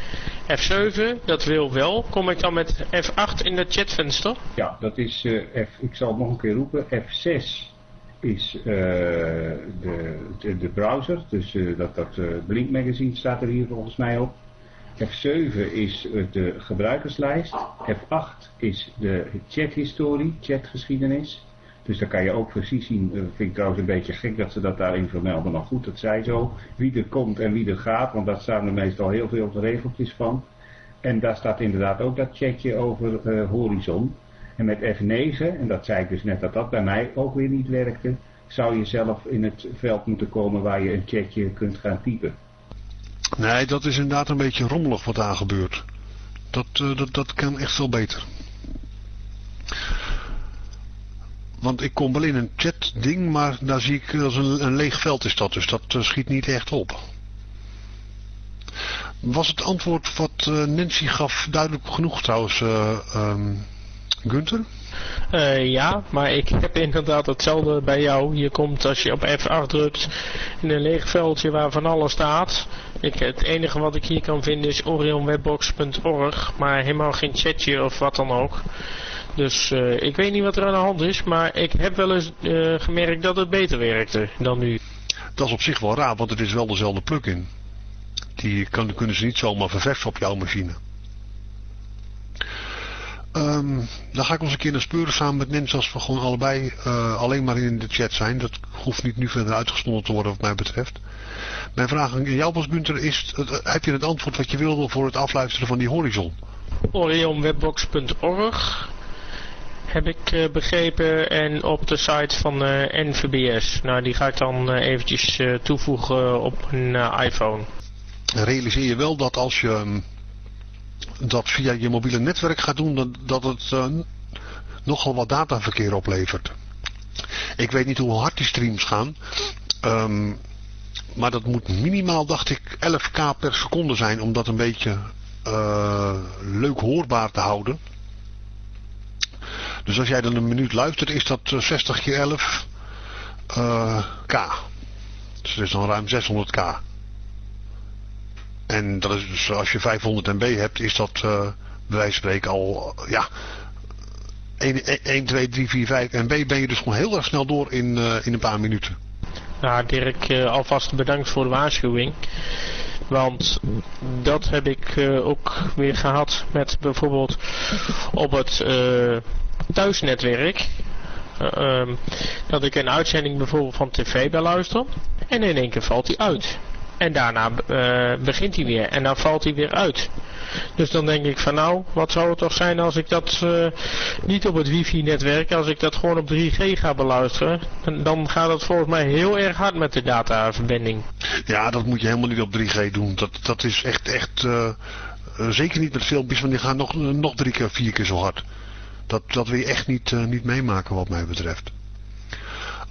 F7, dat wil wel. Kom ik dan met F8 in dat chatvenster? Ja, dat is, uh, F, ik zal het nog een keer roepen, F6 is uh, de, de, de, browser, dus dat, dat Blink magazine staat er hier volgens mij op. F7 is de gebruikerslijst. F8 is de chathistorie, chatgeschiedenis. Dus dan kan je ook precies zien, dat vind ik trouwens een beetje gek dat ze dat daarin vermelden. Maar goed, dat zij zo. Wie er komt en wie er gaat, want daar staan er meestal heel veel regeltjes van. En daar staat inderdaad ook dat chatje over uh, Horizon. En met F9, en dat zei ik dus net dat dat bij mij ook weer niet werkte, zou je zelf in het veld moeten komen waar je een chatje kunt gaan typen. Nee, dat is inderdaad een beetje rommelig wat daar gebeurt. Dat, uh, dat, dat kan echt veel beter. Want ik kom wel in een chat ding, maar daar zie ik als een, een leeg veld is dat. Dus dat uh, schiet niet echt op. Was het antwoord wat uh, Nancy gaf duidelijk genoeg trouwens, uh, um, Gunther? ja, maar ik heb inderdaad hetzelfde bij jou. Je komt als je op F8 drukt in een leeg veldje waar van alles staat. Ik, het enige wat ik hier kan vinden is orionwebbox.org, maar helemaal geen chatje of wat dan ook. Dus uh, ik weet niet wat er aan de hand is, maar ik heb wel eens uh, gemerkt dat het beter werkte dan nu. Dat is op zich wel raar, want het is wel dezelfde plugin. Die kan, kunnen ze niet zomaar verversen op jouw machine. Um, dan ga ik ons een keer naar speuren samen met Nens als we gewoon allebei uh, alleen maar in de chat zijn. Dat hoeft niet nu verder uitgestonden te worden wat mij betreft. Mijn vraag aan jou was Gunther is, heb je het antwoord wat je wilde voor het afluisteren van die horizon? Orionwebbox.org heb ik uh, begrepen. En op de site van uh, NVBS. Nou, die ga ik dan uh, eventjes toevoegen op een iPhone. Realiseer je wel dat als je um, dat via je mobiele netwerk gaat doen, dat, het nogal wat dataverkeer oplevert. Ik weet niet hoe hard die streams gaan. Um, maar dat moet minimaal, dacht ik, 11k per seconde zijn om dat een beetje leuk hoorbaar te houden. Dus als jij dan een minuut luistert, is dat 60 keer 11 uh, k. Dus dat is dan ruim 600k. En dat is dus, als je 500 MB hebt, is dat uh, bij wijze van spreken al, ja, 1, 1, 2, 3, 4, 5 MB ben je dus gewoon heel erg snel door in, in een paar minuten. Nou Dirk, alvast bedankt voor de waarschuwing. Want dat heb ik ook weer gehad met bijvoorbeeld op het thuisnetwerk. Uh, um, dat ik een uitzending bijvoorbeeld van tv beluister. En in één keer valt hij uit. En daarna uh, begint hij weer. En dan valt hij weer uit. Dus dan denk ik van nou, wat zou het toch zijn als ik dat uh, niet op het wifi netwerk, als ik dat gewoon op 3G ga beluisteren. Dan, gaat het volgens mij heel erg hard met de dataverbinding. Ja, dat moet je helemaal niet op 3G doen. Dat, dat is echt, echt zeker niet met filmpjes, want die gaan nog, nog drie keer, vier keer zo hard. Dat, dat wil je echt niet, uh, niet meemaken wat mij betreft.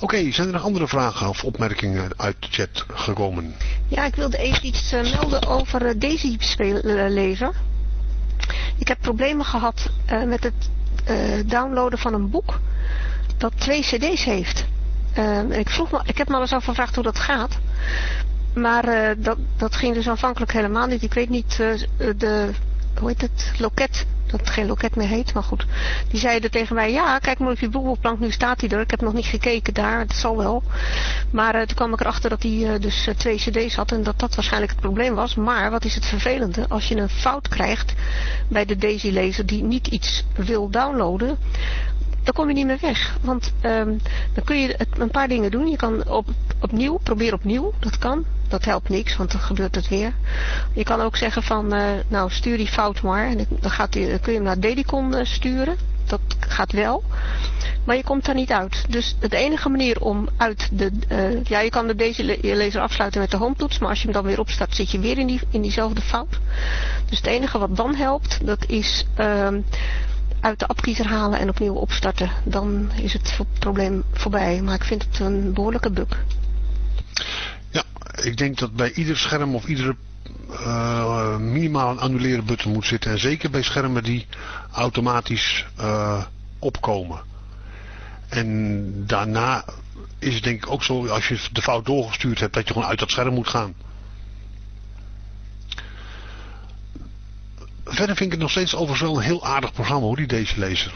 Oké, zijn er nog andere vragen of opmerkingen uit de chat gekomen? Ja, ik wilde even iets uh, melden over uh, Daisy lezen. Ik heb problemen gehad met het downloaden van een boek dat twee cd's heeft. ik, vroeg me, ik heb me al eens afgevraagd hoe dat gaat. maar dat, dat ging dus aanvankelijk helemaal niet. Ik weet niet, de, hoe heet het, loket dat het geen loket meer heet, maar goed. Die zeiden tegen mij, ja, kijk maar op je boegelplank, nu staat hij er. Ik heb nog niet gekeken daar, het zal wel. Maar uh, toen kwam ik erachter dat hij uh, dus uh, twee cd's had en dat dat waarschijnlijk het probleem was. Maar wat is het vervelende, als je een fout krijgt bij de Daisy-lezer die niet iets wil downloaden, dan kom je niet meer weg. Want um, dan kun je het, een paar dingen doen. Je kan op, opnieuw, probeer opnieuw, dat kan. Dat helpt niks, want dan gebeurt het weer. Je kan ook zeggen van, uh, nou stuur die fout maar. En dan, gaat kun je hem naar Dedicon uh, sturen. Dat gaat wel. Maar je komt daar niet uit. Dus de enige manier om uit de... Uh, ja, je kan de deze lezer afsluiten met de home toets. Maar als je hem dan weer opstart, zit je weer in, die, in diezelfde fout. Dus het enige wat dan helpt, dat is... Uit de appkiezer halen en opnieuw opstarten. Dan is het probleem voorbij. Maar ik vind het een behoorlijke bug. Ja, ik denk dat bij ieder scherm of iedere uh, minimaal een annuleren button moet zitten. En zeker bij schermen die automatisch uh, opkomen. En daarna is het denk ik ook zo, als je de fout doorgestuurd hebt, dat je gewoon uit dat scherm moet gaan. Verder vind ik het nog steeds overigens wel een heel aardig programma hoor, die deze lezer.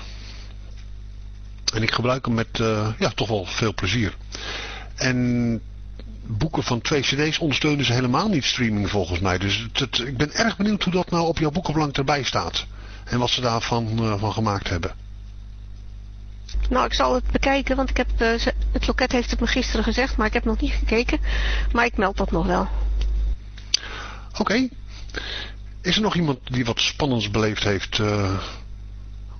En ik gebruik hem met uh, ja, toch wel veel plezier. En boeken van twee cd's ondersteunen ze helemaal niet streaming volgens mij. Dus het, het, ik ben erg benieuwd hoe dat nou op jouw boekenplank erbij staat. En wat ze daarvan uh, van gemaakt hebben. Nou, ik zal het bekijken, want ik heb, uh, het loket heeft het me gisteren gezegd, maar ik heb nog niet gekeken. Maar ik meld dat nog wel. Oké. Okay. Is er nog iemand die wat spannends beleefd heeft uh,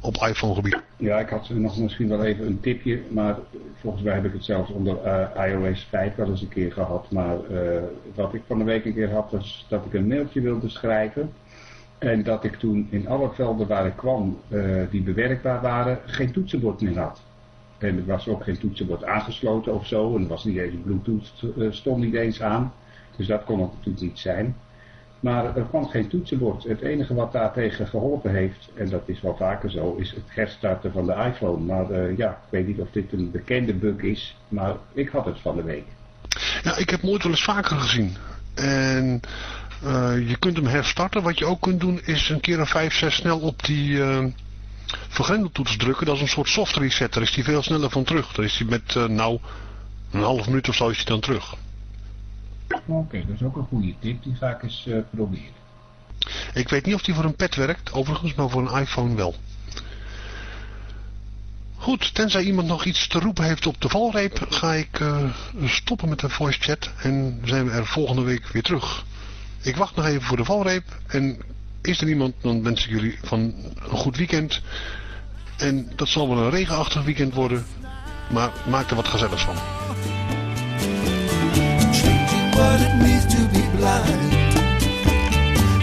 op iPhone gebied? Ja, ik had nog misschien wel even een tipje, maar volgens mij heb ik het zelfs onder uh, iOS 5 wel eens een keer gehad. Maar uh, wat ik van de week een keer had, was dat ik een mailtje wilde schrijven. En dat ik toen in alle velden waar ik kwam, die bewerkbaar waren, geen toetsenbord meer had. En er was ook geen toetsenbord aangesloten of zo. En er was niet eens Bluetooth, stond niet eens aan. Dus dat kon het natuurlijk niet zijn. Maar er kwam geen toetsenbord. Het enige wat daartegen geholpen heeft, en dat is wel vaker zo, is het herstarten van de iPhone. Maar uh, ja, ik weet niet of dit een bekende bug is, maar ik had het van de week. Ja, ik heb hem ooit wel eens vaker gezien. En uh, je kunt hem herstarten. Wat je ook kunt doen is een keer een 5, 6 snel op die uh, vergrendeltoets drukken. Dat is een soort soft reset. Daar is hij veel sneller van terug. Dan is hij met nou een half minuut of zo is hij dan terug. Oké, okay, dat is ook een goede tip. Die ga ik eens uh, proberen. Ik weet niet of die voor een pad werkt, overigens, maar voor een iPhone wel. Goed, tenzij iemand nog iets te roepen heeft op de valreep, ga ik uh, stoppen met de voice chat en zijn we er volgende week weer terug. Ik wacht nog even voor de valreep en is er iemand, dan wens ik jullie van een goed weekend. En dat zal wel een regenachtig weekend worden, maar maak er wat gezelligs van. Means to be blind.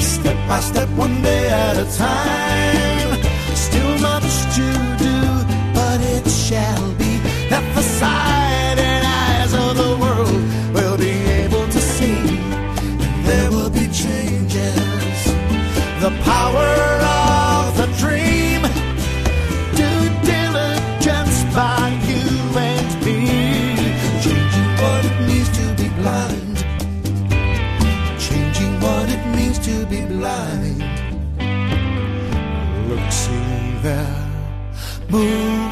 Step by step, one day at a time. Still much to do, but it shall be that the 不。